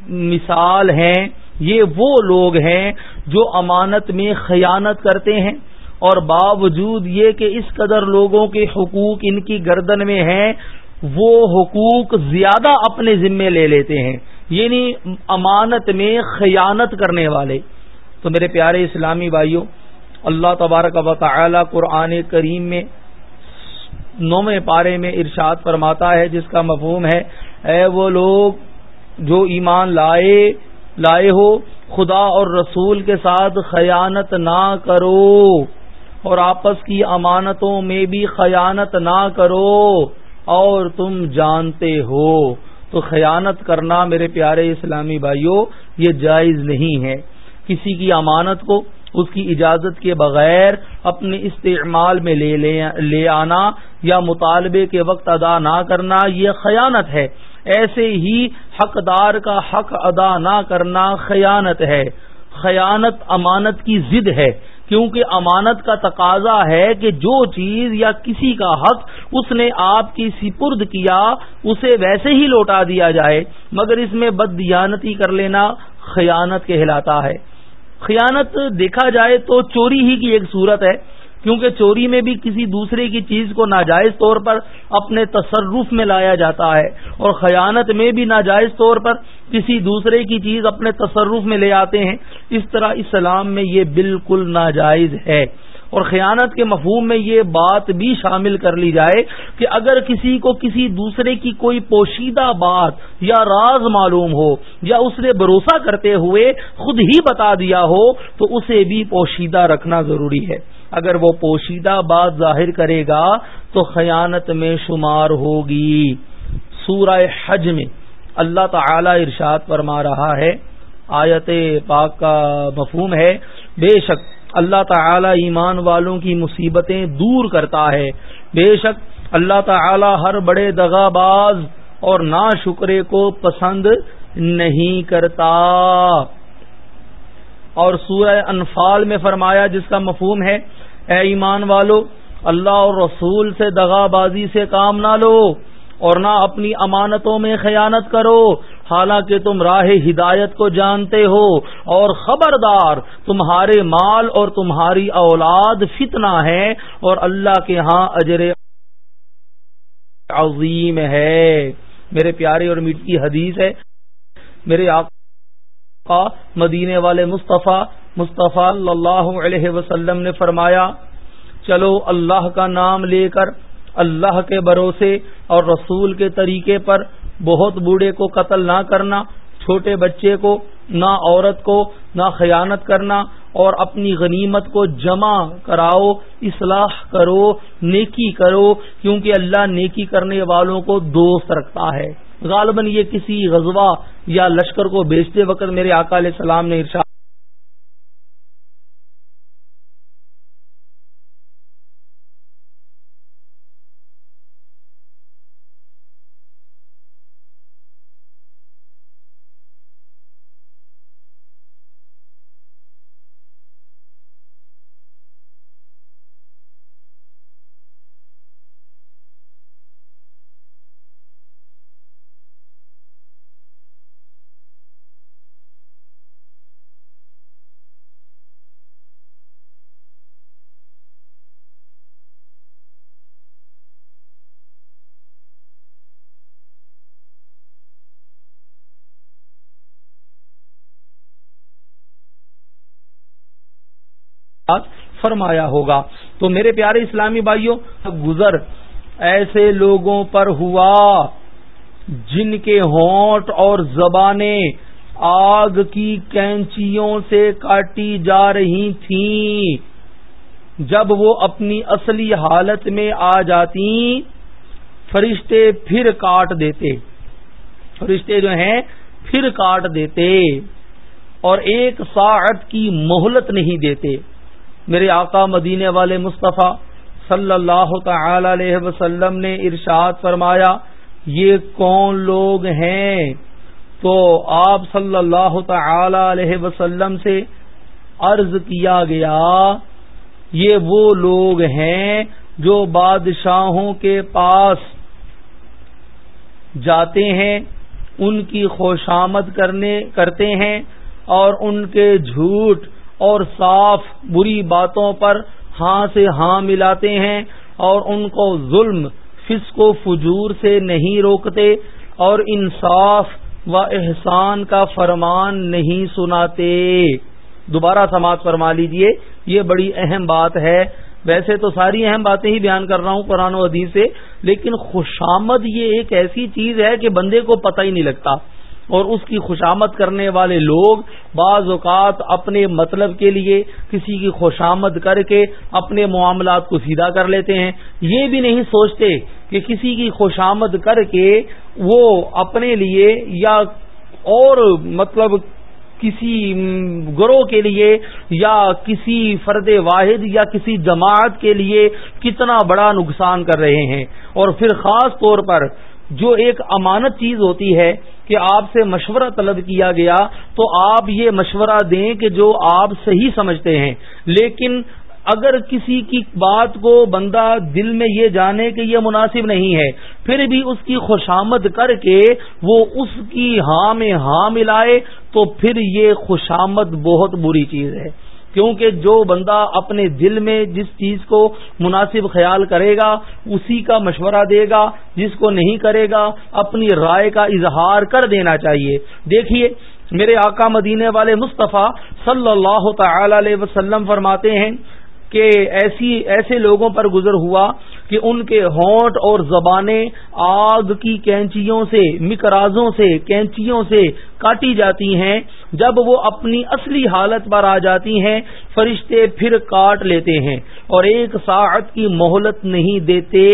مثال ہیں، یہ وہ لوگ ہیں جو امانت میں خیانت کرتے ہیں اور باوجود یہ کہ اس قدر لوگوں کے حقوق ان کی گردن میں ہیں وہ حقوق زیادہ اپنے ذمے لے لیتے ہیں یعنی امانت میں خیانت کرنے والے۔ تو میرے پیارے اسلامی بھائیوں، اللہ تبارک و تعالی قرآن کریم میں نویں پارے میں ارشاد فرماتا ہے، جس کا مفہوم ہے، اے وہ لوگ جو ایمان لائے لائے ہو، خدا اور رسول کے ساتھ خیانت نہ کرو، اور آپس کی امانتوں میں بھی خیانت نہ کرو۔ اور تم جانتے ہو تو خیانت کرنا میرے پیارے اسلامی بھائیوں یہ جائز نہیں ہے۔ کسی کی امانت کو، اس کی اجازت کے بغیر اپنے استعمال میں لے لے آنا یا مطالبے کے وقت ادا نہ کرنا، یہ خیانت ہے۔ ایسے ہی حقدار کا حق ادا نہ کرنا خیانت ہے۔ خیانت امانت کی ضد ہے۔ کیونکہ امانت کا تقاضا ہے کہ جو چیز یا کسی کا حق اس نے آپ کی سپرد کیا، اسے ویسے ہی لوٹا دیا جائے، مگر اس میں بد دیانتی کر لینا خیانت کہلاتا ہے۔ خیانت دیکھا جائے تو چوری ہی کی ایک صورت ہے۔ کیونکہ چوری میں بھی کسی دوسرے کی چیز کو ناجائز طور پر اپنے تصرف میں لایا جاتا ہے اور خیانت میں بھی ناجائز طور پر کسی دوسرے کی چیز اپنے تصرف میں لے آتے ہیں۔ اس طرح اسلام میں یہ بالکل ناجائز ہے۔ اور خیانت کے مفہوم میں یہ بات بھی شامل کر لی جائے کہ اگر کسی کو کسی دوسرے کی کوئی پوشیدہ بات یا راز معلوم ہو یا اس نے بھروسہ کرتے ہوئے خود ہی بتا دیا ہو تو اسے بھی پوشیدہ رکھنا ضروری ہے۔ اگر وہ پوشیدہ بات ظاہر کرے گا تو خیانت میں شمار ہوگی۔ سورہ حج میں اللہ تعالی ارشاد فرما رہا ہے۔ آیت پاک کا مفہوم ہے۔ بے شک اللہ تعالی ایمان والوں کی مصیبتیں دور کرتا ہے۔ بے شک اللہ تعالی ہر بڑے دغا باز اور نا شکرے کو پسند نہیں کرتا۔ اور سورہ انفال میں فرمایا جس کا مفہوم ہے اے ایمان والو، اللہ اور رسول سے دغا بازی سے کام نہ لو اور نہ اپنی امانتوں میں خیانت کرو۔ حالانکہ تم راہ ہدایت کو جانتے ہو اور خبردار، تمہارے مال اور تمہاری اولاد فتنہ ہے اور اللہ کے ہاں اجر عظیم ہے۔ میرے پیارے اور میٹھی حدیث ہے، میرے آقا مدینے والے مصطفیٰ مصطفیٰ اللہ علیہ وسلم نے فرمایا، چلو اللہ کا نام لے کر اللہ کے بھروسے اور رسول کے طریقے پر بہت بوڑھے کو قتل نہ کرنا، چھوٹے بچے کو، نہ عورت کو، نہ خیانت کرنا اور اپنی غنیمت کو جمع کراؤ، اصلاح کرو، نیکی کرو، کیونکہ اللہ نیکی کرنے والوں کو دوست رکھتا ہے۔ غالباً یہ کسی غزوہ یا لشکر کو بیچتے وقت میرے آقا علیہ السلام نے ارشاد فرمایا ہوگا۔ تو میرے پیارے اسلامی بھائیوں گزر۔ ایسے لوگوں پر ہوا جن کے ہونٹ اور زبانیں آگ کی کینچیوں سے کاٹی جا رہی تھیں۔ جب وہ اپنی اصلی حالت میں آ جاتی، فرشتے پھر کاٹ دیتے۔ فرشتے جو ہیں، پھر کاٹ دیتے۔ اور ایک ساعت کی مہلت نہیں دیتے۔ میرے آقا مدینے والے مصطفیٰ صلی اللہ تعالی علیہ وسلم نے ارشاد فرمایا، یہ کون لوگ ہیں؟ تو آپ صلی اللہ تعالی علیہ وسلم سے عرض کیا گیا، یہ وہ لوگ ہیں جو بادشاہوں کے پاس جاتے ہیں، ان کی خوشامد کرنے، کرتے ہیں اور ان کے جھوٹ اور صاف بری باتوں پر ہاں سے ہاں ملاتے ہیں اور ان کو ظلم، فسق و فجور سے نہیں روکتے اور انصاف و احسان کا فرمان نہیں سناتے۔ دوبارہ سماعت فرما لیجیے، یہ بڑی اہم بات ہے۔ ویسے تو ساری اہم باتیں ہی بیان کر رہا ہوں قرآن و حدیث سے، لیکن خوشامد یہ ایک ایسی چیز ہے کہ بندے کو پتہ ہی نہیں لگتا۔ اور اس کی خوشامد کرنے والے لوگ بعض اوقات اپنے مطلب کے لیے کسی کی خوشامد کر کے اپنے معاملات کو سیدھا کر لیتے ہیں۔ یہ بھی نہیں سوچتے کہ کسی کی خوشامد کر کے وہ اپنے لیے یا اور مطلب کسی گروہ کے لیے یا کسی فرد واحد یا کسی جماعت کے لیے کتنا بڑا نقصان کر رہے ہیں۔ اور پھر خاص طور پر جو ایک امانت چیز ہوتی ہے کہ آپ سے مشورہ طلب کیا گیا تو آپ یہ مشورہ دیں کہ جو آپ صحیح سمجھتے ہیں۔ لیکن اگر کسی کی بات کو بندہ دل میں یہ جانے کہ یہ مناسب نہیں ہے، پھر بھی اس کی خوشامد کر کے وہ اس کی ہاں میں ہاں ملائے تو پھر یہ خوشامد بہت بری چیز ہے۔ کیونکہ جو بندہ اپنے دل میں جس چیز کو مناسب خیال کرے گا، اسی کا مشورہ دے گا، جس کو نہیں کرے گا، اپنی رائے کا اظہار کر دینا چاہیے۔ دیکھیے، میرے آقا مدینے والے مصطفیٰ صلی اللہ تعالی علیہ وسلم فرماتے ہیں کہ ایسی، ایسے لوگوں پر گزر ہوا کہ ان کے ہونٹ اور زبانیں آگ کی کینچیوں سے، مکرازوں سے، کینچیوں سے کاٹی جاتی ہیں۔ جب وہ اپنی اصلی حالت پر آ جاتی ہیں، فرشتے پھر کاٹ لیتے ہیں اور ایک ساعت کی مہلت نہیں دیتے۔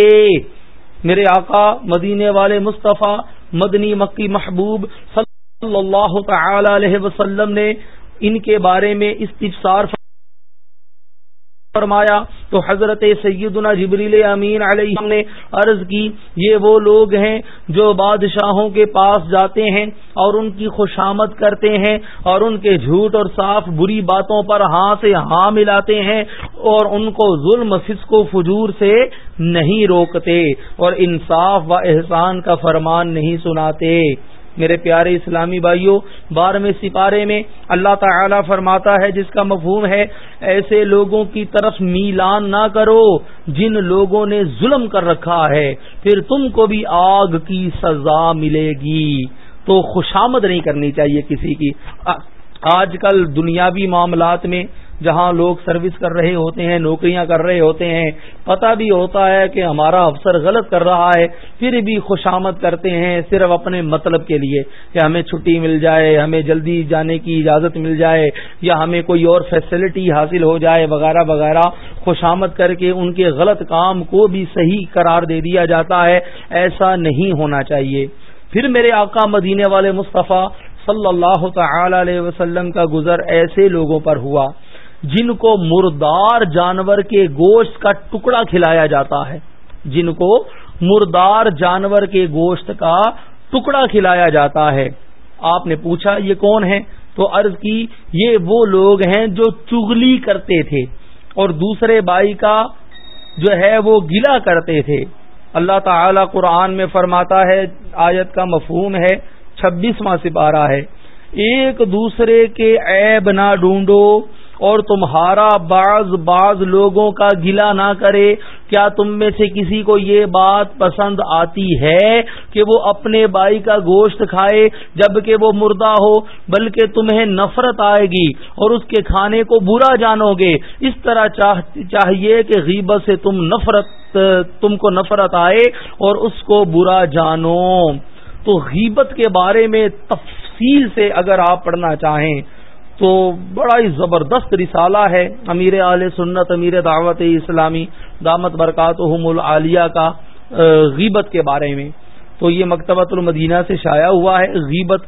میرے آقا، مدینے والے مصطفیٰ، مدنی مکی محبوب صلی اللہ تعالی علیہ وسلم نے ان کے بارے میں استفسار فرمایا، تو حضرت سیدنا جبریل امین علیہ نے عرض کی، یہ وہ لوگ ہیں جو بادشاہوں کے پاس جاتے ہیں اور ان کی خوشامد کرتے ہیں اور ان کے جھوٹ اور صاف بری باتوں پر ہاں سے ہاں ملاتے ہیں اور ان کو ظلم فسق و فجور سے نہیں روکتے اور انصاف و احسان کا فرمان نہیں سناتے۔ میرے پیارے اسلامی بھائیوں بارہویں سپارے میں اللہ تعالی فرماتا ہے، جس کا مفہوم ہے، ایسے لوگوں کی طرف میلان نہ کرو جن لوگوں نے ظلم کر رکھا ہے، پھر تم کو بھی آگ کی سزا ملے گی۔ تو خوشامد نہیں کرنی چاہیے کسی کی۔ آج کل دنیاوی معاملات میں جہاں لوگ سروس کر رہے ہوتے ہیں، نوکریاں کر رہے ہوتے ہیں، پتہ بھی ہوتا ہے کہ ہمارا افسر غلط کر رہا ہے، پھر بھی خوشامد کرتے ہیں صرف اپنے مطلب کے لیے کہ ہمیں چھٹی مل جائے، ہمیں جلدی جانے کی اجازت مل جائے، یا ہمیں کوئی اور فیسلٹی حاصل ہو جائے وغیرہ وغیرہ۔ خوشامد کر کے ان کے غلط کام کو بھی صحیح قرار دے دیا جاتا ہے، ایسا نہیں ہونا چاہیے۔ پھر میرے آقا مدینے والے مصطفیٰ صلی اللہ تعالی علیہ وسلم کا گزر ایسے لوگوں پر ہوا۔ جن کو مردار جانور کے گوشت کا ٹکڑا کھلایا جاتا ہے۔ جن کو مردار جانور کے گوشت کا ٹکڑا کھلایا جاتا ہے۔ آپ نے پوچھا، یہ کون ہے تو عرض کی، یہ وہ لوگ ہیں جو چگلی کرتے تھے اور دوسرے بائی کا جو ہے وہ گلا کرتے تھے۔ اللہ تعالی قرآن میں فرماتا ہے، آیت کا مفہوم ہے، چھبیسواں سپارہ ہے۔ ایک دوسرے کے عیب نہ ڈھونڈو۔ اور تمہارا بعض بعض لوگوں کا گلا نہ کرے، کیا تم میں سے کسی کو یہ بات پسند آتی ہے کہ وہ اپنے بائی کا گوشت کھائے جبکہ وہ مردہ ہو، بلکہ تمہیں نفرت آئے گی اور اس کے کھانے کو برا جانو گے؟ اس طرح چاہیے کہ غیبت سے تم نفرت، تم کو نفرت آئے اور اس کو برا جانو۔ تو غیبت کے بارے میں تفصیل سے اگر آپ پڑھنا چاہیں تو بڑا ہی زبردست رسالہ ہے۔ امیر علیہ سنت، امیر دعوت اسلامی، دامت برکات العالیہ کا غیبت کے بارے میں۔ تو یہ مکتبۃ المدینہ سے شائع ہوا ہے۔ غیبت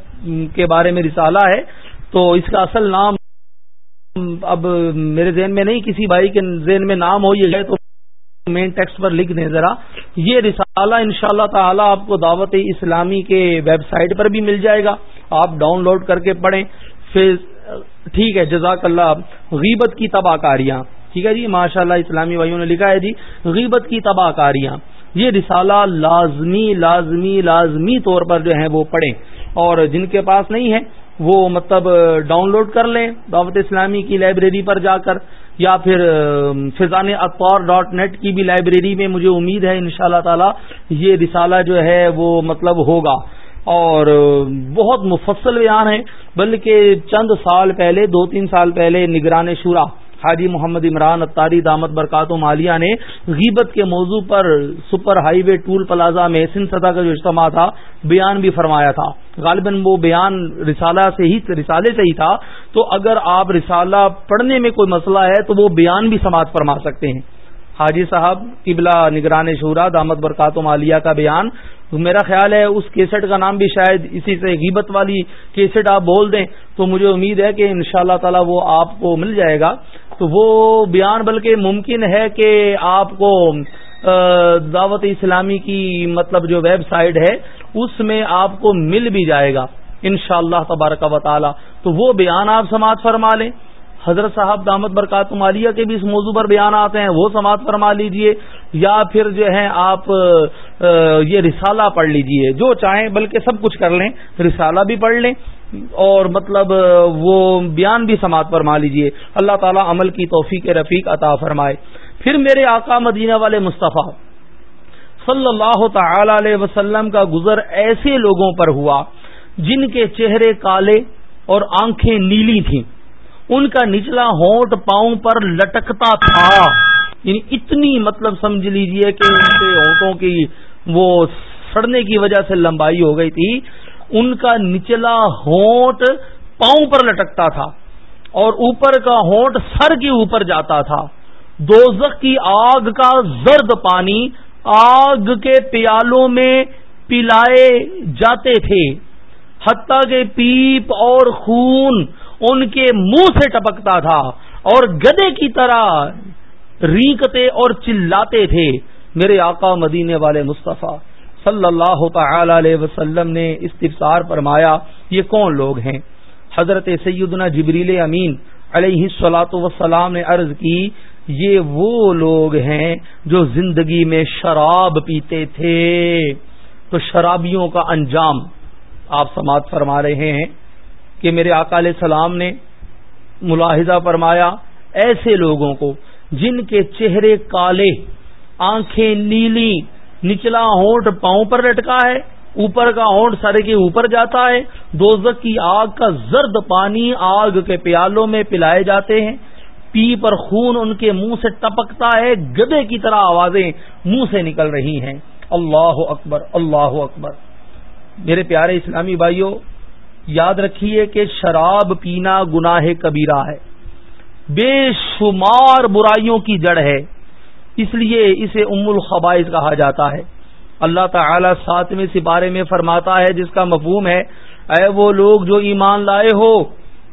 کے بارے میں رسالہ ہے۔ تو اس کا اصل نام اب میرے ذہن میں نہیں، کسی بھائی کے ذہن میں نام ہو یہ تو مین ٹیکسٹ پر لکھ دیں ذرا۔ یہ رسالہ ان شاء اللہ تعالی آپ کو دعوت اسلامی کے ویب سائٹ پر بھی مل جائے گا۔ آپ ڈاؤن لوڈ کر کے پڑھیں۔ پھر ٹھیک ہے، جزاک اللہ. غیبت کی تباہ کاریاں. ٹھیک ہے جی؟ ماشاء اللہ اسلامی بھائیوں نے لکھا ہے جی. غیبت کی تباہ کاریاں. یہ رسالہ لازمی لازمی لازمی طور پر جو ہے وہ پڑھیں. اور جن کے پاس نہیں ہے، وہ مطلب ڈاؤن لوڈ کر لیں دعوت اسلامی کی لائبریری پر جا کر، یا پھر فضان اطور ڈاٹ نیٹ کی بھی لائبریری میں مجھے امید ہے ان شاء اللہ تعالی یہ رسالہ جو ہے وہ مطلب ہوگا. اور بہت مفصل بیان ہے، بلکہ چند سال پہلے، دو تین سال پہلے نگران شورا حاجی محمد عمران اتاری دامت برکات و مالیہ نے غیبت کے موضوع پر super highway toll plaza میں سن سطح کا جو اجتماع تھا، بیان بھی فرمایا تھا۔ غالباً وہ بیان رسالہ سے ہی، رسالے سے ہی تھا۔ تو اگر آپ رسالہ پڑھنے میں کوئی مسئلہ ہے، تو وہ بیان بھی سماعت فرما سکتے ہیں۔ حاجی صاحب، قبلہ نگران شورا، دامت برکات و مالیہ کا بیان۔ میرا خیال ہے اس کیسٹ کا نام بھی شاید اسی سے غیبت والی کیسٹ آپ بول دیں تو مجھے امید ہے کہ ان شاء اللہ تعالی وہ آپ کو مل جائے گا۔ تو وہ بیان بلکہ ممکن ہے کہ آپ کو دعوت اسلامی کی مطلب جو ویب سائٹ ہے، اس میں آپ کو مل بھی جائے گا۔ ان شاء اللہ تبارک و تعالی۔ تو وہ بیان آپ سماعت فرما لیں۔ حضرت صاحب دامت برکات مالیہ کے بھی اس موضوع پر بیان آتے ہیں، وہ سماعت فرما لیجیے، یا پھر جو ہے آپ یہ رسالہ پڑھ لیجیے، جو چاہیں، بلکہ سب کچھ کر لیں، رسالہ بھی پڑھ لیں، اور مطلب وہ بیان بھی سماعت فرما لیجیے۔ اللہ تعالی عمل کی توفیق رفیق عطا فرمائے۔ پھر میرے آقا مدینہ والے مصطفیٰ صلی اللہ تعالی علیہ وسلم کا گزر ایسے لوگوں پر ہوا، جن کے چہرے کالے اور آنکھیں نیلی تھیں۔ ان کا نچلا ہونٹ پاؤں پر لٹکتا تھا۔ یعنی اتنی مطلب سمجھ لیجیے کہ ان کے ہونٹوں کی وہ سڑنے کی وجہ سے لمبائی ہو گئی تھی۔ ان کا نچلا ہونٹ پاؤں پر لٹکتا تھا اور اوپر کا ہونٹ سر کے اوپر جاتا تھا۔ دوزخ کی آگ کا زرد پانی آگ کے پیالوں میں پلائے جاتے تھے۔ حتیٰ کہ پیپ اور خون ان کے منہ سے ٹپکتا تھا اور گدے کی طرح ریکتے اور چلاتے تھے۔ میرے آقا مدینے والے مصطفیٰ صلی اللہ تعالی علیہ وسلم نے استفسار فرمایا، یہ کون لوگ ہیں؟ حضرت سیدنا جبریل امین علیہ سلاۃ وسلام نے عرض کی، یہ وہ لوگ ہیں جو زندگی میں شراب پیتے تھے۔ تو شرابیوں کا انجام آپ سماعت فرما رہے ہیں۔ کہ میرے آقا علیہ السلام نے ملاحظہ فرمایا، ایسے لوگوں کو جن کے چہرے کالے، آنکھیں نیلی، نچلا ہونٹ پاؤں پر لٹکا ہے، اوپر کا ہونٹ سر کے اوپر جاتا ہے دوزک کی آگ کا زرد پانی آگ کے پیالوں میں پلائے جاتے ہیں۔ پی پر خون ان کے منہ سے ٹپکتا ہے، گدے کی طرح آوازیں منہ سے نکل رہی ہیں۔ اللہ اکبر اللہ اکبر۔ میرے پیارے اسلامی بھائیوں یاد رکھیے کہ شراب پینا گناہ کبیرہ ہے۔ بے شمار برائیوں کی جڑ ہے۔ اس لیے اسے ام الخبائز کہا جاتا ہے۔ اللہ تعالی ساتویں سپارے میں فرماتا ہے، جس کا مفہوم ہے، اے وہ لوگ جو ایمان لائے ہو،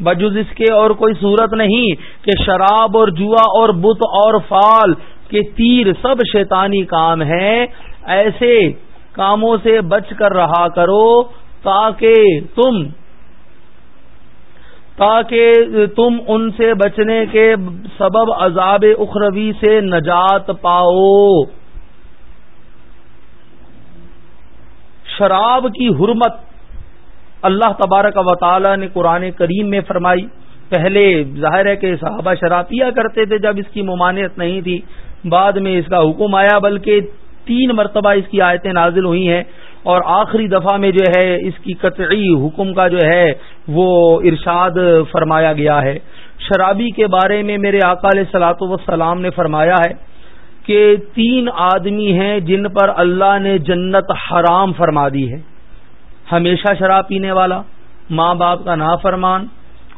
بجز اس کے اور کوئی صورت نہیں کہ شراب اور جوا اور بت اور فال کے تیر سب شیطانی کام ہیں۔ ایسے کاموں سے بچ کر رہا کرو۔ تاکہ تم تاکہ تم ان سے بچنے کے سبب عذاب اخروی سے نجات پاؤ۔ شراب کی حرمت اللہ تبارک و تعالی نے قرآن کریم میں فرمائی۔ پہلے ظاہر ہے کہ صحابہ شراب پیا کرتے تھے جب اس کی ممانعت نہیں تھی۔ بعد میں اس کا حکم آیا، بلکہ تین مرتبہ اس کی آیتیں نازل ہوئی ہیں اور آخری دفعہ میں جو ہے اس کی قطعی حکم کا جو ہے وہ ارشاد فرمایا گیا ہے۔ شرابی کے بارے میں میرے آقا علیہ سلاۃ وسلام نے فرمایا ہے کہ تین آدمی ہیں جن پر اللہ نے جنت حرام فرما دی ہے۔ ہمیشہ شراب پینے والا، ماں باپ کا نافرمان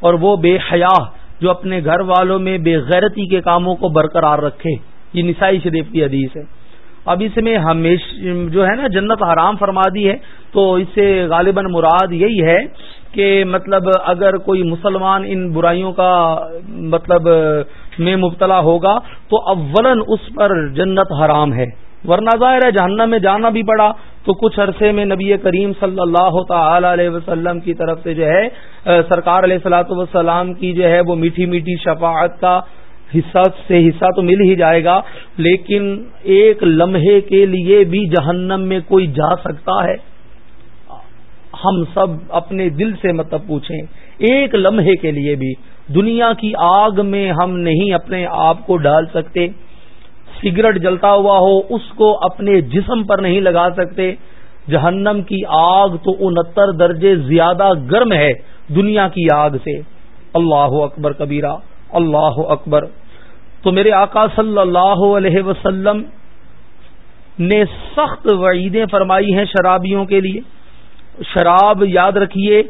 اور وہ بے حیا جو اپنے گھر والوں میں بے غیرتی کے کاموں کو برقرار رکھے۔ یہ نسائی شریف کی حدیث ہے۔ اب اس میں ہمیش، جو ہے نا جنت حرام فرما دی ہے، تو اس سے غالباً مراد یہی ہے کہ مطلب اگر کوئی مسلمان ان برائیوں کا مطلب میں مبتلا ہوگا، تو اولن اس پر جنت حرام ہے۔ ورنہ ظاہر ہے جہنم میں جانا بھی پڑا، تو کچھ عرصے میں نبی کریم صلی اللہ تعالی علیہ وسلم کی طرف سے جو ہے، سرکار علیہ السلاۃ وسلام کی جو ہے وہ میٹھی میٹھی شفاعت کا حصہ سے حصہ تو مل ہی جائے گا، لیکن ایک لمحے کے لیے بھی جہنم میں کوئی جا سکتا ہے؟ ہم سب اپنے دل سے مطلب پوچھیں، ایک لمحے کے لیے بھی دنیا کی آگ میں ہم نہیں اپنے آپ کو ڈال سکتے، سگریٹ جلتا ہوا ہو، اس کو اپنے جسم پر نہیں لگا سکتے۔ جہنم کی آگ تو انہتر درجے زیادہ گرم ہے دنیا کی آگ سے۔ اللہ اکبر کبیرہ، اللہ اکبر۔ تو میرے آقا صلی اللہ علیہ وسلم نے سخت وعیدیں فرمائی ہیں شرابیوں کے لیے۔ شراب یاد رکھیے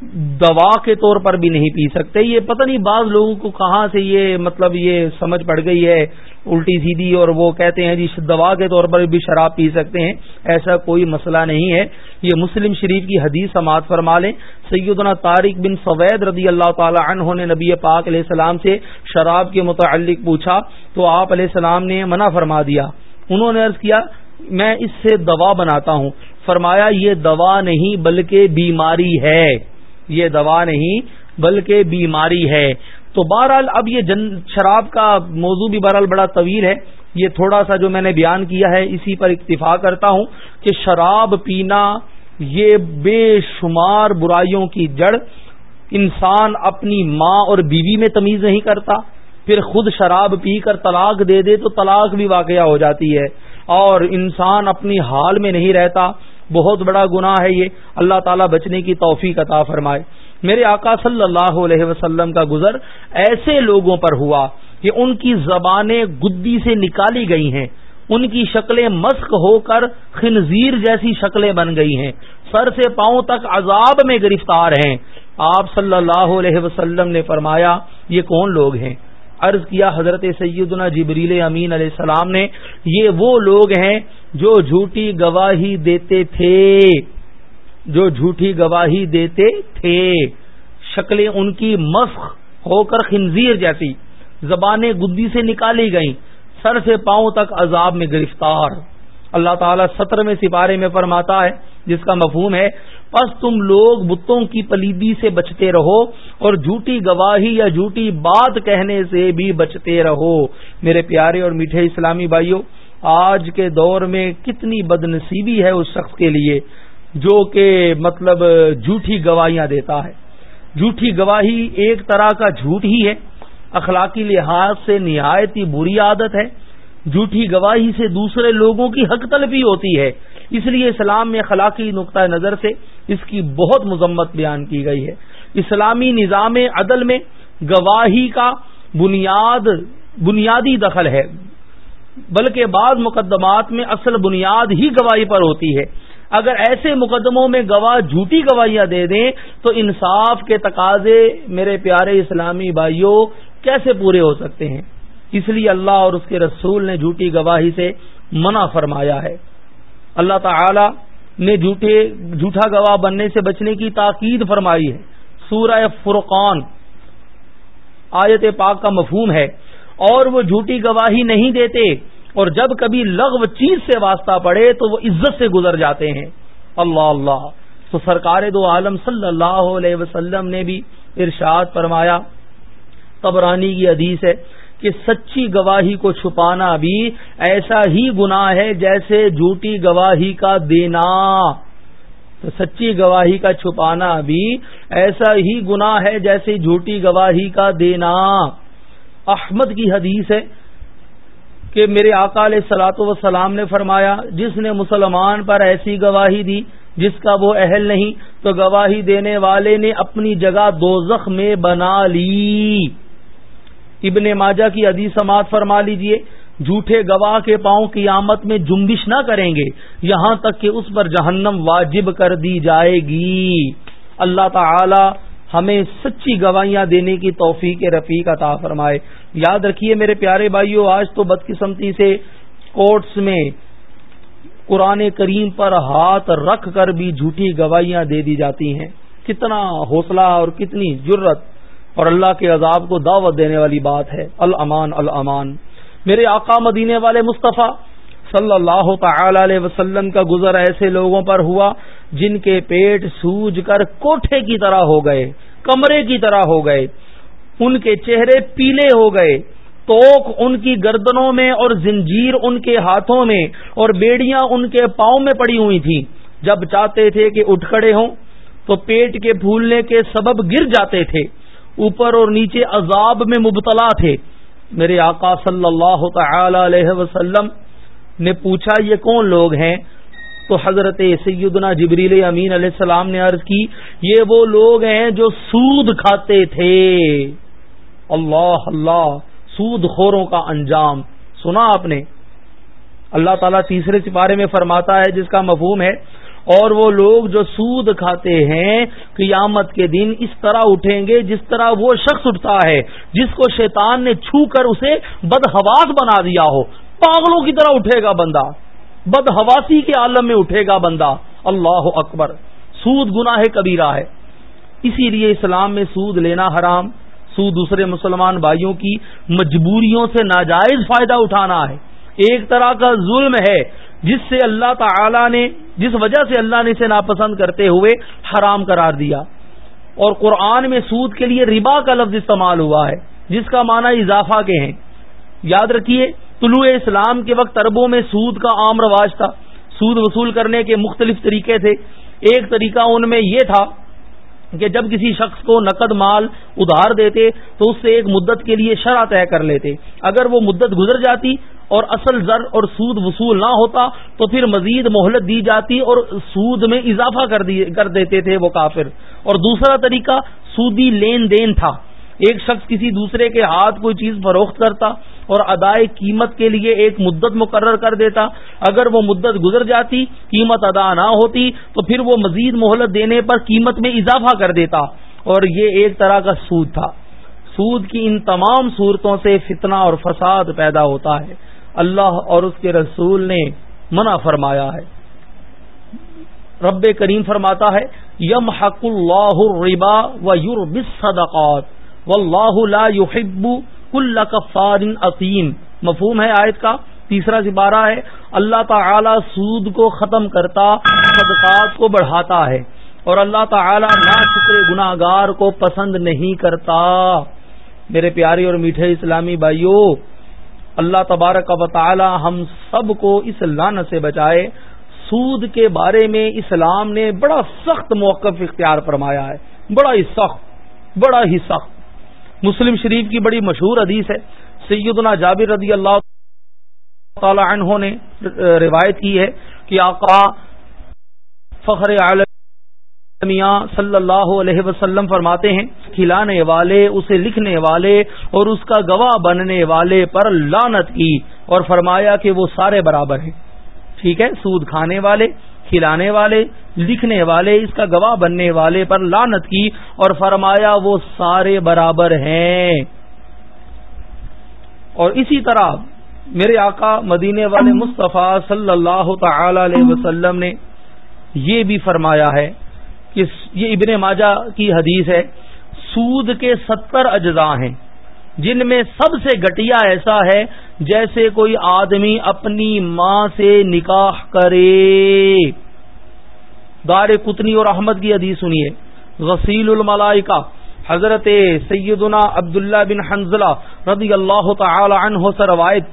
دوا کے طور پر بھی نہیں پی سکتے۔ یہ پتہ نہیں بعض لوگوں کو کہاں سے یہ مطلب یہ سمجھ پڑ گئی ہے، الٹی سیدھی، اور وہ کہتے ہیں جی دوا کے طور پر بھی شراب پی سکتے ہیں۔ ایسا کوئی مسئلہ نہیں ہے۔ یہ مسلم شریف کی حدیث سماعت فرما لیں۔ سیدنا طارق بن فوید رضی اللہ تعالی عنہ نے نبی پاک علیہ السلام سے شراب کے متعلق پوچھا، تو آپ علیہ السلام نے منع فرما دیا۔ انہوں نے عرض کیا، میں اس سے دوا بناتا ہوں۔ فرمایا، یہ دوا نہیں بلکہ بیماری ہے۔ یہ دوا نہیں بلکہ بیماری ہے۔ تو بہرحال اب یہ جن، شراب کا موضوع بھی بہرحال بڑا طویل ہے۔ یہ تھوڑا سا جو میں نے بیان کیا ہے، اسی پر اکتفا کرتا ہوں کہ شراب پینا یہ بے شمار برائیوں کی جڑ۔ انسان اپنی ماں اور بیوی میں تمیز نہیں کرتا، پھر خود شراب پی کر طلاق دے دے تو طلاق بھی واقعہ ہو جاتی ہے۔ اور انسان اپنی حال میں نہیں رہتا بہت بڑا گناہ ہے یہ۔ اللہ تعالیٰ بچنے کی توفیق عطا فرمائے۔ میرے آقا صلی اللہ علیہ وسلم کا گزر ایسے لوگوں پر ہوا کہ ان کی زبانیں گدی سے نکالی گئی ہیں۔ ان کی شکلیں مسک ہو کر خنزیر جیسی شکلیں بن گئی ہیں۔ سر سے پاؤں تک عذاب میں گرفتار ہیں۔ آپ صلی اللہ علیہ وسلم نے فرمایا، یہ کون لوگ ہیں؟ عرض کیا حضرت سیدنا جبریل امین علیہ السلام نے، یہ وہ لوگ ہیں جو جھوٹی گواہی دیتے تھے۔ جو جھوٹی گواہی دیتے تھے۔ شکلیں ان کی مسخ ہو کر خنزیر جیسی، زبانیں گدی سے نکالی گئیں، سر سے پاؤں تک عذاب میں گرفتار۔ اللہ تعالیٰ ستر میں سپارے میں فرماتا ہے، جس کا مفہوم ہے بس تم لوگ بتوں کی پلیدی سے بچتے رہو اور جھوٹی گواہی یا جھوٹی بات کہنے سے بھی بچتے رہو۔ میرے پیارے اور میٹھے اسلامی بھائیوں آج کے دور میں کتنی بد نصیبی ہے اس شخص کے لیے جو کہ مطلب جھوٹی گواہیاں دیتا ہے۔ جھوٹی گواہی ایک طرح کا جھوٹ ہی ہے۔ اخلاقی لحاظ سے نہایت ہی بری عادت ہے۔ جھوٹی گواہی سے دوسرے لوگوں کی حق طلبی ہوتی ہے۔ اس لیے اسلام میں اخلاقی نقطۂ نظر سے اس کی بہت مذمت بیان کی گئی ہے۔ اسلامی نظام عدل میں گواہی کا بنیاد، بنیادی دخل ہے۔ بلکہ بعض مقدمات میں اصل بنیاد ہی گواہی پر ہوتی ہے۔ اگر ایسے مقدموں میں گواہ جھوٹی گواہیاں دے دیں تو انصاف کے تقاضے میرے پیارے اسلامی بھائیوں کیسے پورے ہو سکتے ہیں؟ اس لیے اللہ اور اس کے رسول نے جھوٹی گواہی سے منع فرمایا ہے۔ اللہ تعالی نے جھوٹے جھوٹا گواہ بننے سے بچنے کی تاکید فرمائی ہے۔ سورہ فرقان آیت پاک کا مفہوم ہے۔ اور وہ جھوٹی گواہی نہیں دیتے اور جب کبھی لغو چیز سے واسطہ پڑے تو وہ عزت سے گزر جاتے ہیں۔ اللہ اللہ۔ تو سرکار دو عالم صلی اللہ علیہ وسلم نے بھی ارشاد فرمایا، تبرانی کی حدیث ہے۔ کہ سچی گواہی کو چھپانا بھی ایسا ہی گناہ ہے جیسے جھوٹی گواہی کا دینا۔ تو سچی گواہی کا چھپانا بھی ایسا ہی گناہ ہے جیسے جھوٹی گواہی کا دینا۔ احمد کی حدیث ہے کہ میرے آقا علیہ سلاط وسلام نے فرمایا، جس نے مسلمان پر ایسی گواہی دی جس کا وہ اہل نہیں، تو گواہی دینے والے نے اپنی جگہ دو میں بنا لی۔ ابن ماجہ کی حدیث سماعت فرما لیجیے، جھوٹے گواہ کے پاؤں کی آمد میں جنبش نہ کریں گے، یہاں تک کہ اس پر جہنم واجب کر دی جائے گی۔ اللہ تعالی ہمیں سچی گواہیاں دینے کی توفیق رفیق عطا فرمائے۔ یاد رکھیے میرے پیارے بھائیوں آج تو بدقسمتی سے کورٹس میں قرآن کریم پر ہاتھ رکھ کر بھی جھوٹی گواہیاں دے دی جاتی ہیں۔ کتنا حوصلہ اور کتنی جرت اور اللہ کے عذاب کو دعوت دینے والی بات ہے الامان الامان میرے آقا مدینے والے مصطفیٰ صلی اللہ تعالی علیہ وسلم کا گزر ایسے لوگوں پر ہوا جن کے پیٹ سوج کر کوٹھے کی طرح ہو گئے، کمرے کی طرح ہو گئے، ان کے چہرے پیلے ہو گئے، توک ان کی گردنوں میں اور زنجیر ان کے ہاتھوں میں اور بیڑیاں ان کے پاؤں میں پڑی ہوئی تھی جب چاہتے تھے کہ اٹھ کھڑے ہوں، تو پیٹ کے پھولنے کے سبب گر جاتے تھے۔ اوپر اور نیچے عذاب میں مبتلا تھے۔ میرے آقا صلی اللہ تعالی علیہ وسلم نے پوچھا، یہ کون لوگ ہیں؟ تو حضرت سیدنا جبریل امین علیہ السلام نے عرض کی، یہ وہ لوگ ہیں جو سود کھاتے تھے۔ اللہ اللہ، سود خوروں کا انجام۔ سنا آپ نے۔ اللہ تعالیٰ تیسرے سپارے میں فرماتا ہے، جس کا مفہوم ہے اور وہ لوگ جو سود کھاتے ہیں قیامت کے دن اس طرح اٹھیں گے جس طرح وہ شخص اٹھتا ہے، جس کو شیطان نے چھو کر اسے بدہواس بنا دیا ہو۔ پاگلوں کی طرح اٹھے گا بندہ۔ بدہواسی کے عالم میں اٹھے گا بندہ۔ اللہ اکبر۔ سود گناہ کبیرہ ہے۔ اسی لیے اسلام میں سود لینا حرام۔ سود دوسرے مسلمان بھائیوں کی مجبوریوں سے ناجائز فائدہ اٹھانا ہے۔ ایک طرح کا ظلم ہے، جس سے اللہ تعالی نے، جس وجہ سے اللہ نے اسے ناپسند کرتے ہوئے حرام قرار دیا۔ اور قرآن میں سود کے لیے ربا کا لفظ استعمال ہوا ہے، جس کا معنی اضافہ کے ہیں۔ یاد رکھیے، طلوع اسلام کے وقت اربوں میں سود کا عام رواج تھا۔ سود وصول کرنے کے مختلف طریقے تھے۔ ایک طریقہ ان میں یہ تھا کہ جب کسی شخص کو نقد مال ادھار دیتے تو اس سے ایک مدت کے لیے شرح طے کر لیتے۔ اگر وہ مدت گزر جاتی اور اصل زر اور سود وصول نہ ہوتا تو پھر مزید مہلت دی جاتی اور سود میں اضافہ کر دیتے تھے وہ کافر۔ اور دوسرا طریقہ سودی لین دین تھا۔ ایک شخص کسی دوسرے کے ہاتھ کوئی چیز فروخت کرتا اور ادائے قیمت کے لیے ایک مدت مقرر کر دیتا۔ اگر وہ مدت گزر جاتی، قیمت ادا نہ ہوتی، تو پھر وہ مزید مہلت دینے پر قیمت میں اضافہ کر دیتا۔ اور یہ ایک طرح کا سود تھا۔ سود کی ان تمام صورتوں سے فتنہ اور فساد پیدا ہوتا ہے۔ اللہ اور اس کے رسول نے منع فرمایا ہے۔ رب کریم فرماتا ہے یم حق اللہ ربا و یور صدقات و اللہ لا يحب کل کفار عظیم مفہوم ہے آیت کا۔ تیسرا سپارہ ہے، اللہ تعالی سود کو ختم کرتا، صدقات کو بڑھاتا ہے۔ اور اللہ تعالی نا شکر گناگار کو پسند نہیں کرتا۔ میرے پیارے اور میٹھے اسلامی بھائیوں اللہ تبارک و تعالی ہم سب کو اس لان سے بچائے۔ سود کے بارے میں اسلام نے بڑا سخت موقف اختیار فرمایا ہے۔ بڑا ہی سخت، بڑا ہی سخت۔ مسلم شریف کی بڑی مشہور حدیث ہے۔ سیدنا جابر رضی اللہ تعالی عنہ نے روایت کی ہے کہ آقا فخر عالمیاں صلی اللہ علیہ وسلم فرماتے ہیں، کھلانے والے، اسے لکھنے والے اور اس کا گواہ بننے والے پر لانت کی اور فرمایا کہ وہ سارے برابر ہیں۔ ٹھیک ہے، سود کھانے والے، کھلانے والے، لکھنے والے، اس کا گواہ بننے والے پر لانت کی اور فرمایا وہ سارے برابر ہیں۔ اور اسی طرح میرے آقا مدینے والے مصطفیٰ صلی اللہ تعالی علیہ وسلم نے یہ بھی فرمایا ہے یہ ابن ماجہ کی حدیث ہے، سود کے ستر اجزاء ہیں۔ جن میں سب سے گٹیا ایسا ہے جیسے کوئی آدمی اپنی ماں سے نکاح کرے۔ دار کتنی اور احمد کی حدیث سنیے۔ غسیل الملائکہ، حضرت سیدنا عبداللہ بن حنزلہ رضی اللہ تعالی عنہ سے روایت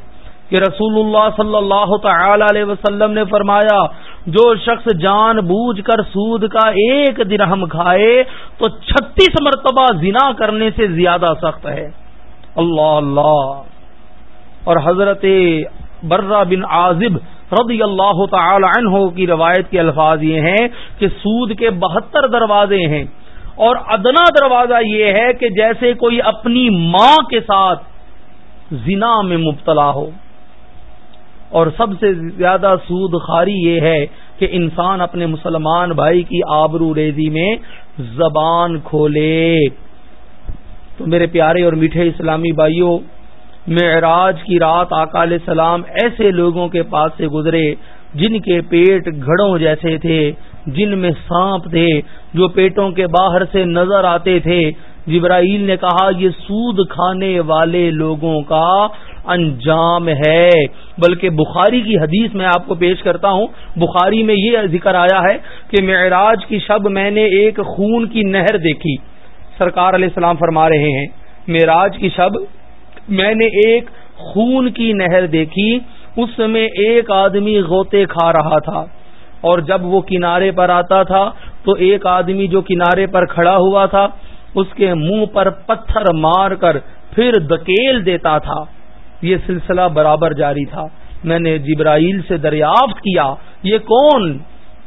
کہ رسول اللہ صلی اللہ تعالی علیہ وسلم نے فرمایا جو شخص جان بوجھ کر سود کا ایک درہم کھائے تو چھتیس مرتبہ زنا کرنے سے زیادہ سخت ہے۔ اللہ اللہ۔ اور حضرت برہ بن عازب رضی اللہ تعالی عنہ کی روایت کے الفاظ یہ ہیں کہ سود کے بہتر دروازے ہیں۔ اور ادنا دروازہ یہ ہے کہ جیسے کوئی اپنی ماں کے ساتھ زنا میں مبتلا ہو۔ اور سب سے زیادہ سود خاری یہ ہے کہ انسان اپنے مسلمان بھائی کی آبرو ریزی میں زبان کھولے۔ تو میرے پیارے اور میٹھے اسلامی بھائیوں، معراج کی رات علیہ السلام ایسے لوگوں کے پاس سے گزرے جن کے پیٹ گھڑوں جیسے تھے، جن میں سانپ تھے، جو پیٹوں کے باہر سے نظر آتے تھے۔ جبرائیل نے کہا، یہ سود کھانے والے لوگوں کا انجام ہے۔ بلکہ بخاری کی حدیث میں آپ کو پیش کرتا ہوں۔ بخاری میں یہ ذکر آیا ہے کہ معراج کی شب میں نے ایک خون کی نہر دیکھی۔ سرکار علیہ السلام فرما رہے ہیں میراج کی شب میں نے ایک خون کی نہر دیکھی، اس میں ایک آدمی غوطے کھا رہا تھا۔ اور جب وہ کنارے پر آتا تھا، تو ایک آدمی جو کنارے پر کھڑا ہوا تھا اس کے منہ پر پتھر مار کر پھر دکیل دیتا تھا۔ یہ سلسلہ برابر جاری تھا۔ میں نے جبرائیل سے دریافت کیا، یہ کون؟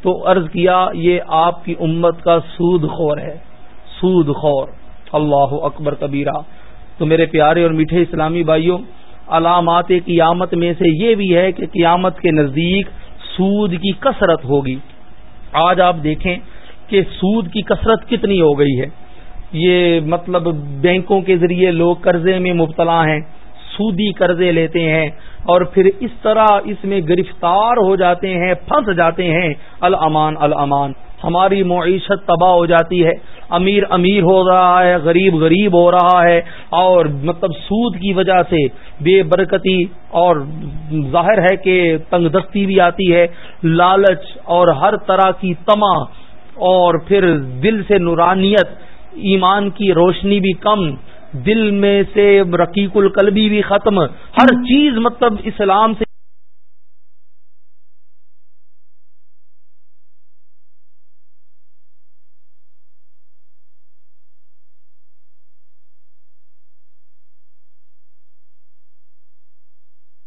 تو عرض کیا، یہ آپ کی امت کا سود خور ہے۔ سود خور۔ اللہ اکبر کبیرہ۔ تو میرے پیارے اور میٹھے اسلامی بھائیوں، علامات قیامت میں سے یہ بھی ہے کہ قیامت کے نزدیک سود کی کثرت ہوگی۔ آج آپ دیکھیں کہ سود کی کثرت کتنی ہو گئی ہے۔ یہ مطلب بینکوں کے ذریعے لوگ قرضے میں مبتلا ہیں، سودی قرضے لیتے ہیں اور پھر اس طرح اس میں گرفتار ہو جاتے ہیں، پھنس جاتے ہیں۔ الامان الامان، ہماری معیشت تباہ ہو جاتی ہے۔ امیر امیر ہو رہا ہے، غریب غریب ہو رہا ہے۔ اور مطلب سود کی وجہ سے بے برکتی اور ظاہر ہے کہ تنگ دستی بھی آتی ہے۔ لالچ اور ہر طرح کی تما اور پھر دل سے نورانیت ایمان کی روشنی بھی کم، دل میں سے رقیق القلبی بھی ختم۔ ہر چیز مطلب اسلام سے۔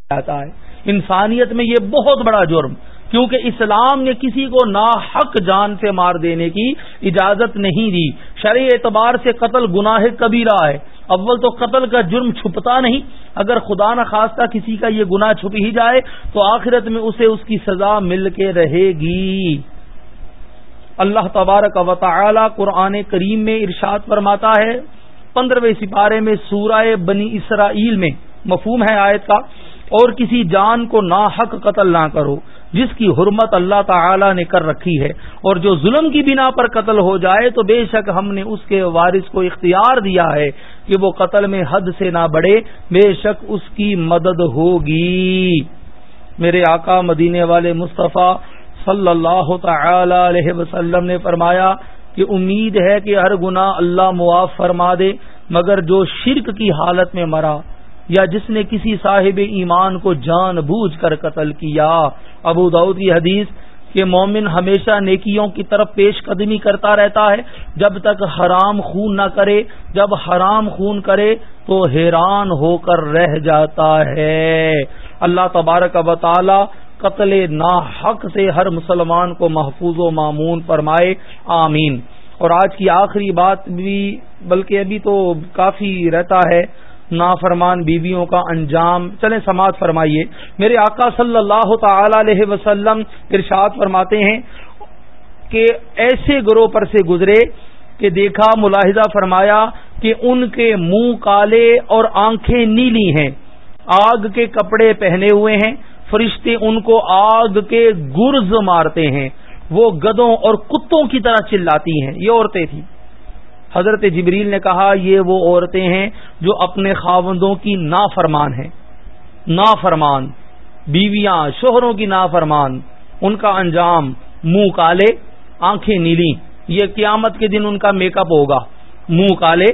آتا ہے انسانیت میں یہ بہت بڑا جرم۔ کیونکہ اسلام نے کسی کو نا حق جان سے مار دینے کی اجازت نہیں دی۔ شرع اعتبار سے قتل گناہ کبیرہ ہے۔ اول تو قتل کا جرم چھپتا نہیں۔ اگر خدا نخواستہ کسی کا یہ گناہ چھپ ہی جائے، تو آخرت میں اسے اس کی سزا مل کے رہے گی۔ اللہ تبارک و تعالی قرآن کریم میں ارشاد فرماتا ہے۔ پندرہویں سپارے میں سورہ بنی اسرائیل میں مفہوم ہے آیت کا۔ اور کسی جان کو ناحق قتل نہ کرو، جس کی حرمت اللہ تعالی نے کر رکھی ہے، اور جو ظلم کی بنا پر قتل ہو جائے تو بے شک ہم نے اس کے وارث کو اختیار دیا ہے کہ وہ قتل میں حد سے نہ بڑھے، بے شک اس کی مدد ہوگی۔ میرے آقا مدینے والے مصطفیٰ صلی اللہ تعالی علیہ وسلم نے فرمایا کہ امید ہے کہ ہر گنا اللہ معاف فرما دے، مگر جو شرک کی حالت میں مرا یا جس نے کسی صاحب ایمان کو جان بوجھ کر قتل کیا۔ ابو داود کی حدیث کہ مومن ہمیشہ نیکیوں کی طرف پیش قدمی کرتا رہتا ہے۔ جب تک حرام خون نہ کرے، جب حرام خون کرے تو حیران ہو کر رہ جاتا ہے۔ اللہ تبارک و تعالی قتل نا حق سے ہر مسلمان کو محفوظ و معمون فرمائے۔ آمین۔ اور آج کی آخری بات بھی، بلکہ ابھی تو کافی رہتا ہے۔ نافرمان بیویوں کا انجام۔ چلیں سماعت فرمائیے۔ میرے آقا صلی اللہ تعالی علیہ وسلم ارشاد فرماتے ہیں کہ ایسے گروہ پر سے گزرے کہ دیکھا، ملاحظہ فرمایا کہ ان کے منہ کالے اور آنکھیں نیلی ہیں، آگ کے کپڑے پہنے ہوئے ہیں، فرشتے ان کو آگ کے گرز مارتے ہیں، وہ گدوں اور کتوں کی طرح چلاتی ہیں۔ یہ عورتیں تھیں۔ حضرت جبریل نے کہا، یہ وہ عورتیں ہیں جو اپنے خاوندوں کی نافرمان ہیں۔ نافرمان، بیویاں، شوہروں کی نافرمان، ان کا انجام منہ کالے، آنکھیں نیلی۔ یہ قیامت کے دن ان کا میک اپ ہوگا۔ منہ کالے،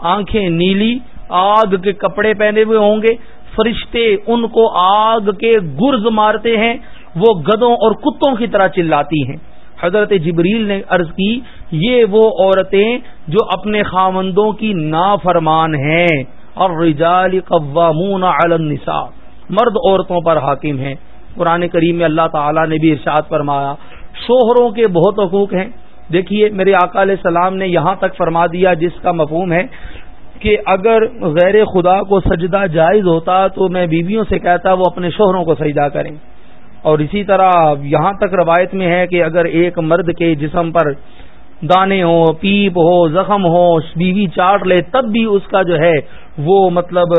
آنکھیں نیلی، آگ کے کپڑے پہنے ہوئے ہوں گے۔ فرشتے ان کو آگ کے گرز مارتے ہیں۔ وہ گدوں اور کتوں کی طرح چلاتی ہیں۔ حضرت جبریل نے عرض کی یہ وہ عورتیں جو اپنے خامندوں کی نافرمان ہیں۔ اور رجال قوامون علی النساء۔ مرد عورتوں پر حاکم ہیں۔ قرآن کریم میں اللہ تعالی نے بھی ارشاد فرمایا، شوہروں کے بہت حقوق ہیں۔ دیکھیے، میرے آقا علیہ السلام نے یہاں تک فرما دیا، جس کا مفہوم ہے کہ اگر غیر خدا کو سجدہ جائز ہوتا تو میں بیویوں سے کہتا وہ اپنے شوہروں کو سجدہ کریں۔ اور اسی طرح یہاں تک روایت میں ہے کہ اگر ایک مرد کے جسم پر دانے ہو پیپ ہو، زخم ہو، بیوی چاٹ لے، تب بھی اس کا جو ہے وہ مطلب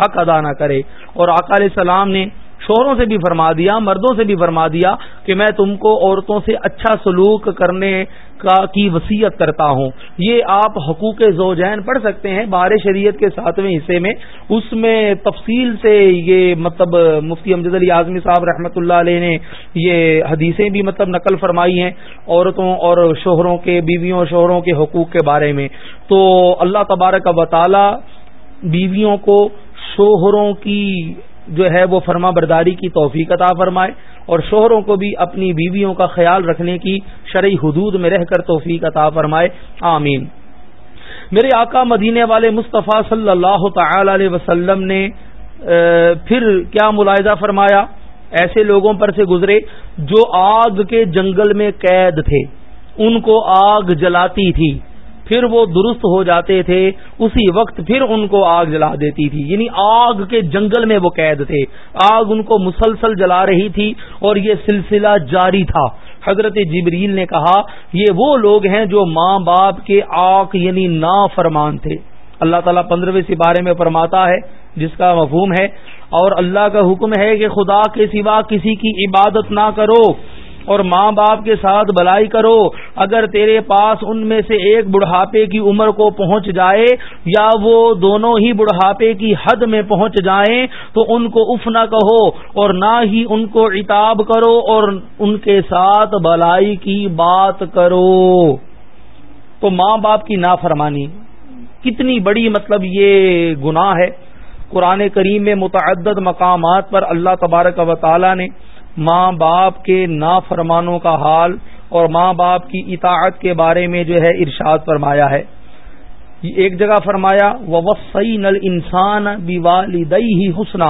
حق ادا نہ کرے۔ اور آقا علیہ السلام نے شوہروں سے بھی فرما دیا، مردوں سے بھی فرما دیا کہ میں تم کو عورتوں سے اچھا سلوک کرنے کا کی وسیعت کرتا ہوں۔ یہ آپ حقوق زوجین پڑھ سکتے ہیں بار شریعت کے ساتویں حصے میں۔ اس میں تفصیل سے یہ مطلب مفتی امجد علی اعظمی صاحب رحمۃ اللہ علیہ نے یہ حدیثیں بھی مطلب نقل فرمائی ہیں عورتوں اور شوہروں کے بیویوں اور شوہروں کے حقوق کے بارے میں۔ تو اللہ تبارک و تعالی بیویوں کو شوہروں کی جو ہے وہ فرما برداری کی توفیق عطا فرمائے اور شوہروں کو بھی اپنی بیویوں کا خیال رکھنے کی شرعی حدود میں رہ کر توفیق عطا فرمائے۔ آمین۔ میرے آقا مدینے والے مصطفیٰ صلی اللہ تعالی علیہ وسلم نے پھر کیا ملاحظہ فرمایا؟ ایسے لوگوں پر سے گزرے جو آگ کے جنگل میں قید تھے۔ ان کو آگ جلاتی تھی۔ پھر وہ درست ہو جاتے تھے، اسی وقت پھر ان کو آگ جلا دیتی تھی یعنی آگ کے جنگل میں وہ قید تھے۔ آگ ان کو مسلسل جلا رہی تھی اور یہ سلسلہ جاری تھا۔ حضرت جبریل نے کہا، یہ وہ لوگ ہیں جو ماں باپ کے آگ یعنی نا فرمان تھے۔ اللہ تعالیٰ پندرہویں سپارے میں فرماتا ہے، جس کا مفہوم ہے، اور اللہ کا حکم ہے کہ خدا کے سوا کسی کی عبادت نہ کرو۔ اور ماں باپ کے ساتھ بلائی کرو۔ اگر تیرے پاس ان میں سے ایک بڑھاپے کی عمر کو پہنچ جائے یا وہ دونوں ہی بڑھاپے کی حد میں پہنچ جائیں، تو ان کو اف نہ کہو اور نہ ہی ان کو اتاب کرو اور ان کے ساتھ بلائی کی بات کرو۔ تو ماں باپ کی نافرمانی، کتنی بڑی مطلب یہ گناہ ہے۔ قرآن کریم میں متعدد مقامات پر اللہ تبارک و تعالی نے ماں باپ کے نافرمانوں کا حال اور ماں باپ کی اطاعت کے بارے میں جو ہے ارشاد فرمایا ہے۔ ایک جگہ فرمایا وسعی نل انسان ہی حسنا۔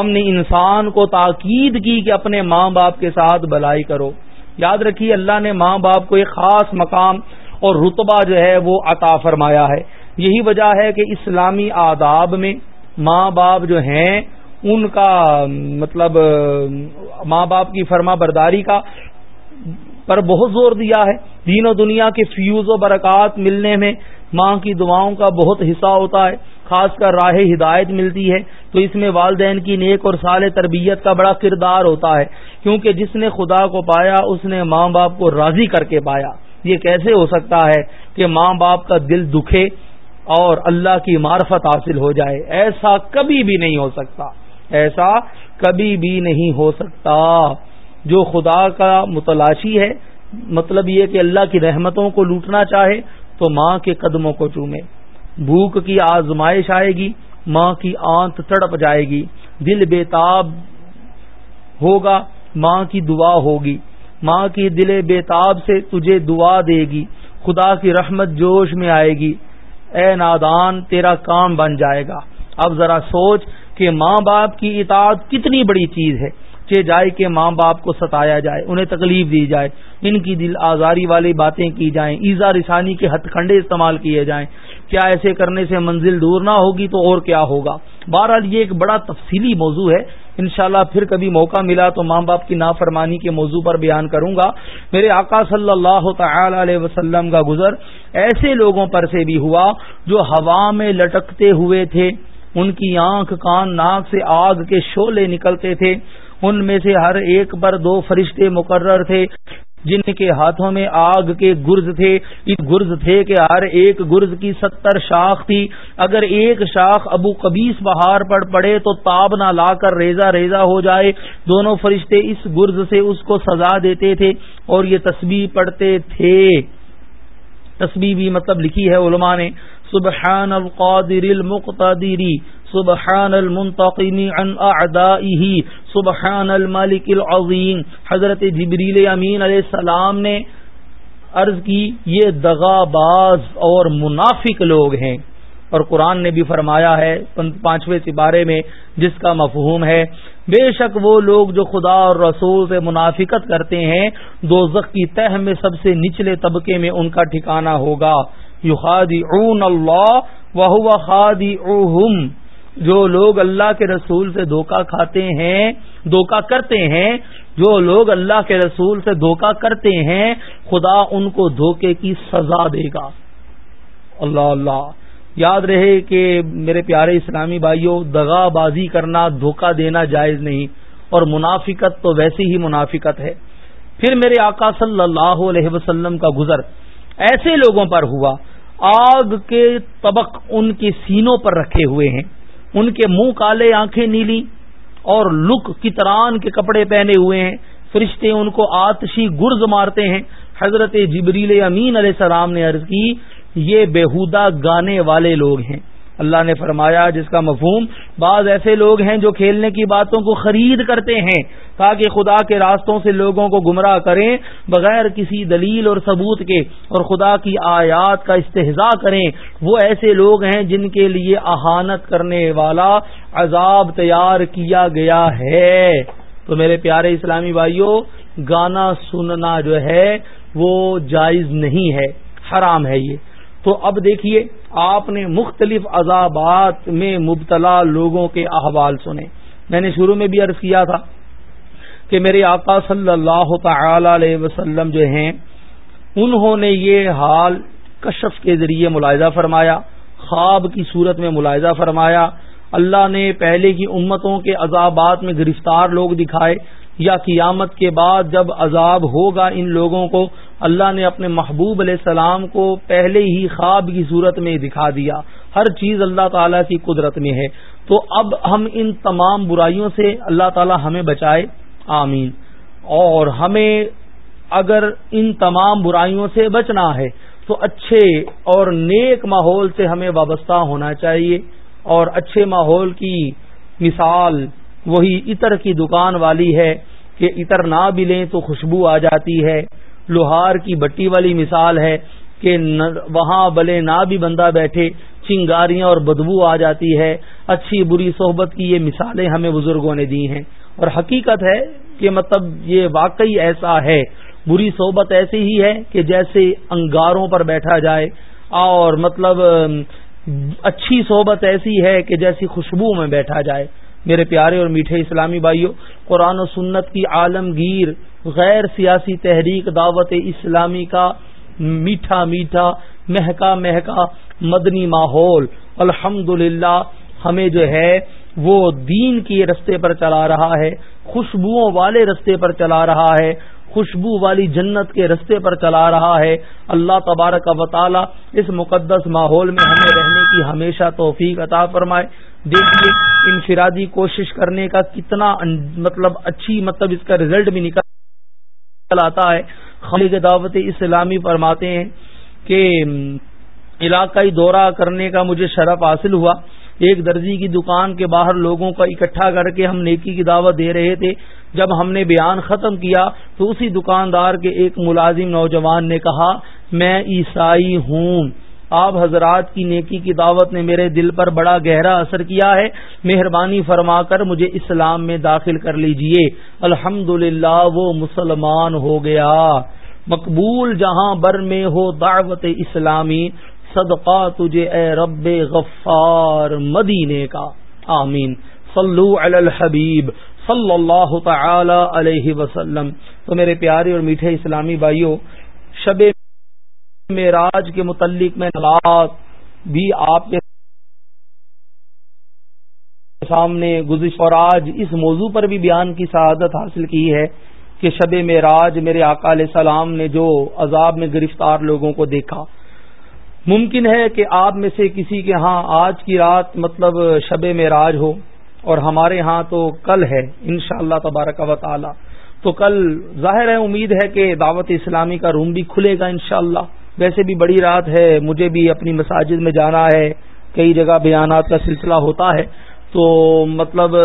ہم نے انسان کو تاکید کی کہ اپنے ماں باپ کے ساتھ بلائی کرو۔ یاد رکھیے، اللہ نے ماں باپ کو ایک خاص مقام اور رتبہ جو ہے وہ عطا فرمایا ہے۔ یہی وجہ ہے کہ اسلامی آداب میں ماں باپ جو ہیں ان کا مطلب ماں باپ کی فرما برداری کا پر بہت زور دیا ہے۔ دین و دنیا کے فیوز و برکات ملنے میں ماں کی دعاؤں کا بہت حصہ ہوتا ہے، خاص کر راہ ہدایت ملتی ہے۔ تو اس میں والدین کی نیک اور سال تربیت کا بڑا کردار ہوتا ہے، کیونکہ جس نے خدا کو پایا، اس نے ماں باپ کو راضی کر کے پایا۔ یہ کیسے ہو سکتا ہے کہ ماں باپ کا دل دکھے اور اللہ کی معرفت حاصل ہو جائے؟ ایسا کبھی بھی نہیں ہو سکتا۔ ایسا کبھی بھی نہیں ہو سکتا۔ جو خدا کا متلاشی ہے مطلب یہ کہ اللہ کی رحمتوں کو لوٹنا چاہے تو ماں کے قدموں کو چومے۔ بھوک کی آزمائش آئے گی، ماں کی آنت تڑپ جائے گی۔ دل بےتاب ہوگا، ماں کی دعا ہوگی۔ ماں کی دل بےتاب سے تجھے دعا دے گی۔ خدا کی رحمت جوش میں آئے گی۔ اے نادان، تیرا کام بن جائے گا۔ اب ذرا سوچ کہ ماں باپ کی اطاعت کتنی بڑی چیز ہے چے جائے کہ ماں باپ کو ستایا جائے، انہیں تکلیف دی جائے، ان کی دل آزاری والی باتیں کی جائیں، ایزا رسانی کے ہتھ کنڈے استعمال کیے جائیں۔ کیا ایسے کرنے سے منزل دور نہ ہوگی تو اور کیا ہوگا؟ بہرحال یہ ایک بڑا تفصیلی موضوع ہے۔ انشاءاللہ پھر کبھی موقع ملا تو ماں باپ کی نافرمانی کے موضوع پر بیان کروں گا۔ میرے آقا صلی اللہ تعالی علیہ وسلم کا گزر ایسے لوگوں پر سے بھی ہوا جو ہوا میں لٹکتے ہوئے تھے۔ ان کی آنکھ کان ناک سے آگ کے شولے نکلتے تھے۔ ان میں سے ہر ایک پر دو فرشتے مقرر تھے، جن کے ہاتھوں میں آگ کے گرز تھے۔ گرز تھے کہ ہر ایک گرز کی ستر شاخ تھی۔ اگر ایک شاخ ابو قبیس بہار پر پڑے تو تاب نہ لا کر ریزا ریزا ہو جائے۔ دونوں فرشتے اس گرز سے اس کو سزا دیتے تھے اور یہ تسبیح پڑھتے تھے۔ تسبیح بھی مطلب لکھی ہے علماء نے۔ سبحان القادر المقتدری سبحان المنتقم عن اعدائه سبحان الملک العظیم حضرت جبریل امین علیہ السلام نے عرض کی، یہ دغا باز اور منافق لوگ ہیں۔ اور قرآن نے بھی فرمایا ہے پانچویں سپارے میں، جس کا مفہوم ہے، بے شک وہ لوگ جو خدا اور رسول سے منافقت کرتے ہیں دو کی تہ میں سب سے نچلے طبقے میں ان کا ٹھکانہ ہوگا۔ یخادعون اللہ وہ خادی جو لوگ اللہ کے رسول سے دھوکہ کھاتے ہیں، دھوکہ کرتے ہیں، جو لوگ اللہ کے رسول سے دھوکہ کرتے ہیں، خدا ان کو دھوکے کی سزا دے گا۔ اللہ اللہ۔ یاد رہے کہ میرے پیارے اسلامی بھائیوں، دغا بازی کرنا، دھوکہ دینا جائز نہیں۔ اور منافقت تو ویسی ہی منافقت ہے۔ پھر میرے آقا صلی اللہ علیہ وسلم کا گزر ایسے لوگوں پر ہوا۔ آگ کے طبق ان کے سینوں پر رکھے ہوئے ہیں۔ ان کے منہ کالے آنکھیں نیلی اور لک کتران کے کپڑے پہنے ہوئے ہیں۔ فرشتے ان کو آتشی گرز مارتے ہیں۔ حضرت جبریل امین علیہ السلام نے عرض کی، یہ بےحودہ گانے والے لوگ ہیں۔ اللہ نے فرمایا جس کا مفہوم بعض ایسے لوگ ہیں جو کھیلنے کی باتوں کو خرید کرتے ہیں تاکہ خدا کے راستوں سے لوگوں کو گمراہ کریں، بغیر کسی دلیل اور ثبوت کے، اور خدا کی آیات کا استحضاء کریں۔ وہ ایسے لوگ ہیں جن کے لیے احانت کرنے والا عذاب تیار کیا گیا ہے۔ تو میرے پیارے اسلامی بھائیوں گانا سننا جو ہے وہ جائز نہیں ہے، حرام ہے یہ۔ تو اب دیکھیے آپ نے مختلف عذابات میں مبتلا لوگوں کے احوال سنے۔ میں نے شروع میں بھی عرض کیا تھا کہ میرے آقا صلی اللہ تعالی علیہ وسلم جو ہیں، انہوں نے یہ حال کشف کے ذریعے ملاحظہ فرمایا، خواب کی صورت میں ملاحظہ فرمایا۔ اللہ نے پہلے کی امتوں کے عذابات میں گرفتار لوگ دکھائے۔ یا قیامت کے بعد جب عذاب ہوگا ان لوگوں کو، اللہ نے اپنے محبوب علیہ السلام کو پہلے ہی خواب کی صورت میں دکھا دیا۔ ہر چیز اللہ تعالی کی قدرت میں ہے۔ تو اب ہم ان تمام برائیوں سے اللہ تعالی ہمیں بچائے۔ آمین۔ اور ہمیں اگر ان تمام برائیوں سے بچنا ہے تو اچھے اور نیک ماحول سے ہمیں وابستہ ہونا چاہیے۔ اور اچھے ماحول کی مثال وہی عطر کی دکان والی ہے کہ عطر نہ بھی لیں تو خوشبو آ جاتی ہے۔ لوہار کی بٹی والی مثال ہے کہ وہاں بلے نہ بھی بندہ بیٹھے، چنگاریاں اور بدبو آ جاتی ہے۔ اچھی بری صحبت کی یہ مثالیں ہمیں بزرگوں نے دی ہیں۔ اور حقیقت ہے کہ مطلب یہ واقعی ایسا ہے۔ بری صحبت ایسی ہی ہے کہ جیسے انگاروں پر بیٹھا جائے۔ اور مطلب اچھی صحبت ایسی ہے کہ جیسی خوشبو میں بیٹھا جائے۔ میرے پیارے اور میٹھے اسلامی بھائیوں قرآن و سنت کی عالمگیر، غیر سیاسی تحریک دعوت اسلامی کا میٹھا میٹھا مہکا مہکا مدنی ماحول الحمد ہمیں جو ہے وہ دین کے رستے پر چلا رہا ہے، خوشبوؤں والے رستے پر چلا رہا ہے، خوشبو والی جنت کے رستے پر چلا رہا ہے۔ اللہ تبارک و تعالی اس مقدس ماحول میں ہمیں رہنے کی ہمیشہ توفیق عطا فرمائے۔ دیکھیے انفرادی کوشش کرنے کا کتنا مطلب اچھی مطلب اس کا ریزلٹ بھی نکل آتا ہے۔ خالق دعوت اسلامی فرماتے ہیں کہ علاقائی دورہ کرنے کا مجھے شرف حاصل ہوا۔ ایک درجی کی دکان کے باہر لوگوں کا اکٹھا کر کے ہم نیکی کی دعوت دے رہے تھے۔ جب ہم نے بیان ختم کیا تو اسی دکاندار کے ایک ملازم نوجوان نے کہا، میں عیسائی ہوں۔ آپ حضرات کی نیکی کی دعوت نے میرے دل پر بڑا گہرا اثر کیا ہے، مہربانی فرما کر مجھے اسلام میں داخل کر لیجیے۔ الحمد وہ مسلمان ہو گیا۔ مقبول جہاں بر میں ہو دعوت اسلامی، صدقہ تجھے اے رب غفار مدینے کا۔ آمین۔ صلو علی الحبیب صلی اللہ تعالی علیہ وسلم۔ تو میرے پیارے اور میٹھے اسلامی بھائیوں، شب معراج کے متعلق میں نلات بھی آپ کے سامنے گزش اور آج اس موضوع پر بھی بیان کی سعادت حاصل کی ہے کہ شب معراج میرے آقا علیہ السلام نے جو عذاب میں گرفتار لوگوں کو دیکھا۔ ممکن ہے کہ آپ میں سے کسی کے ہاں آج کی رات مطلب شب معراج ہو اور ہمارے ہاں تو کل ہے، انشاءاللہ تبارک و تعالی۔ تو کل ظاہر ہے امید ہے کہ دعوت اسلامی کا روم بھی کھلے گا انشاءاللہ۔ ویسے بھی بڑی رات ہے، مجھے بھی اپنی مساجد میں جانا ہے، کئی جگہ بیانات کا سلسلہ ہوتا ہے۔ تو مطلب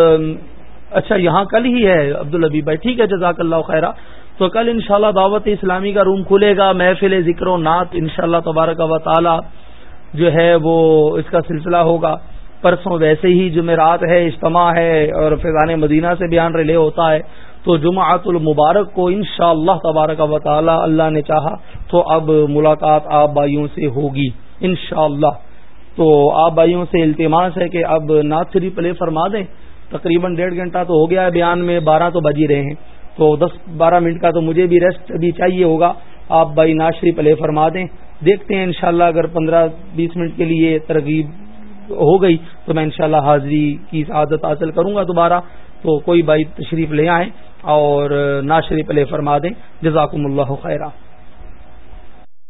اچھا یہاں کل ہی ہے عبد البی بھائی، ٹھیک ہے، جزاک اللہ خیرہ۔ تو کل انشاءاللہ دعوت اسلامی کا روم کھلے گا، محفل ذکر و نعت، انشاءاللہ تبارک و تعالی جو ہے وہ اس کا سلسلہ ہوگا۔ پرسوں ویسے ہی جمعرات ہے، اجتماع ہے اور فیضان مدینہ سے بیان ریلے ہوتا ہے۔ تو جمعۃ المبارک کو ان شاء اللہ تبارک و تعالی اللہ نے چاہا تو اب ملاقات آپ بھائیوں سے ہوگی ان شاء اللہ تو آپ بھائیوں سے التماس ہے کہ اب ناصری پلے فرما دیں۔ تقریباً ڈیڑھ گھنٹہ تو ہو گیا ہے بیان میں، بارہ تو بج ہی رہے ہیں۔ تو دس، بارہ منٹ کا تو مجھے بھی ریسٹ ابھی چاہیے ہوگا۔ آپ بھائی ناشری پلے فرما دیں۔ دیکھتے ہیں انشاءاللہ اگر پندرہ بیس منٹ کے لیے ترغیب ہو گئی تو میں انشاءاللہ حاضری کی عادت حاصل کروں گا دوبارہ۔ تو کوئی بھائی تشریف لے آئیں۔ اور ناشری پلے فرما دیں۔ جزاکم اللہ خیرہ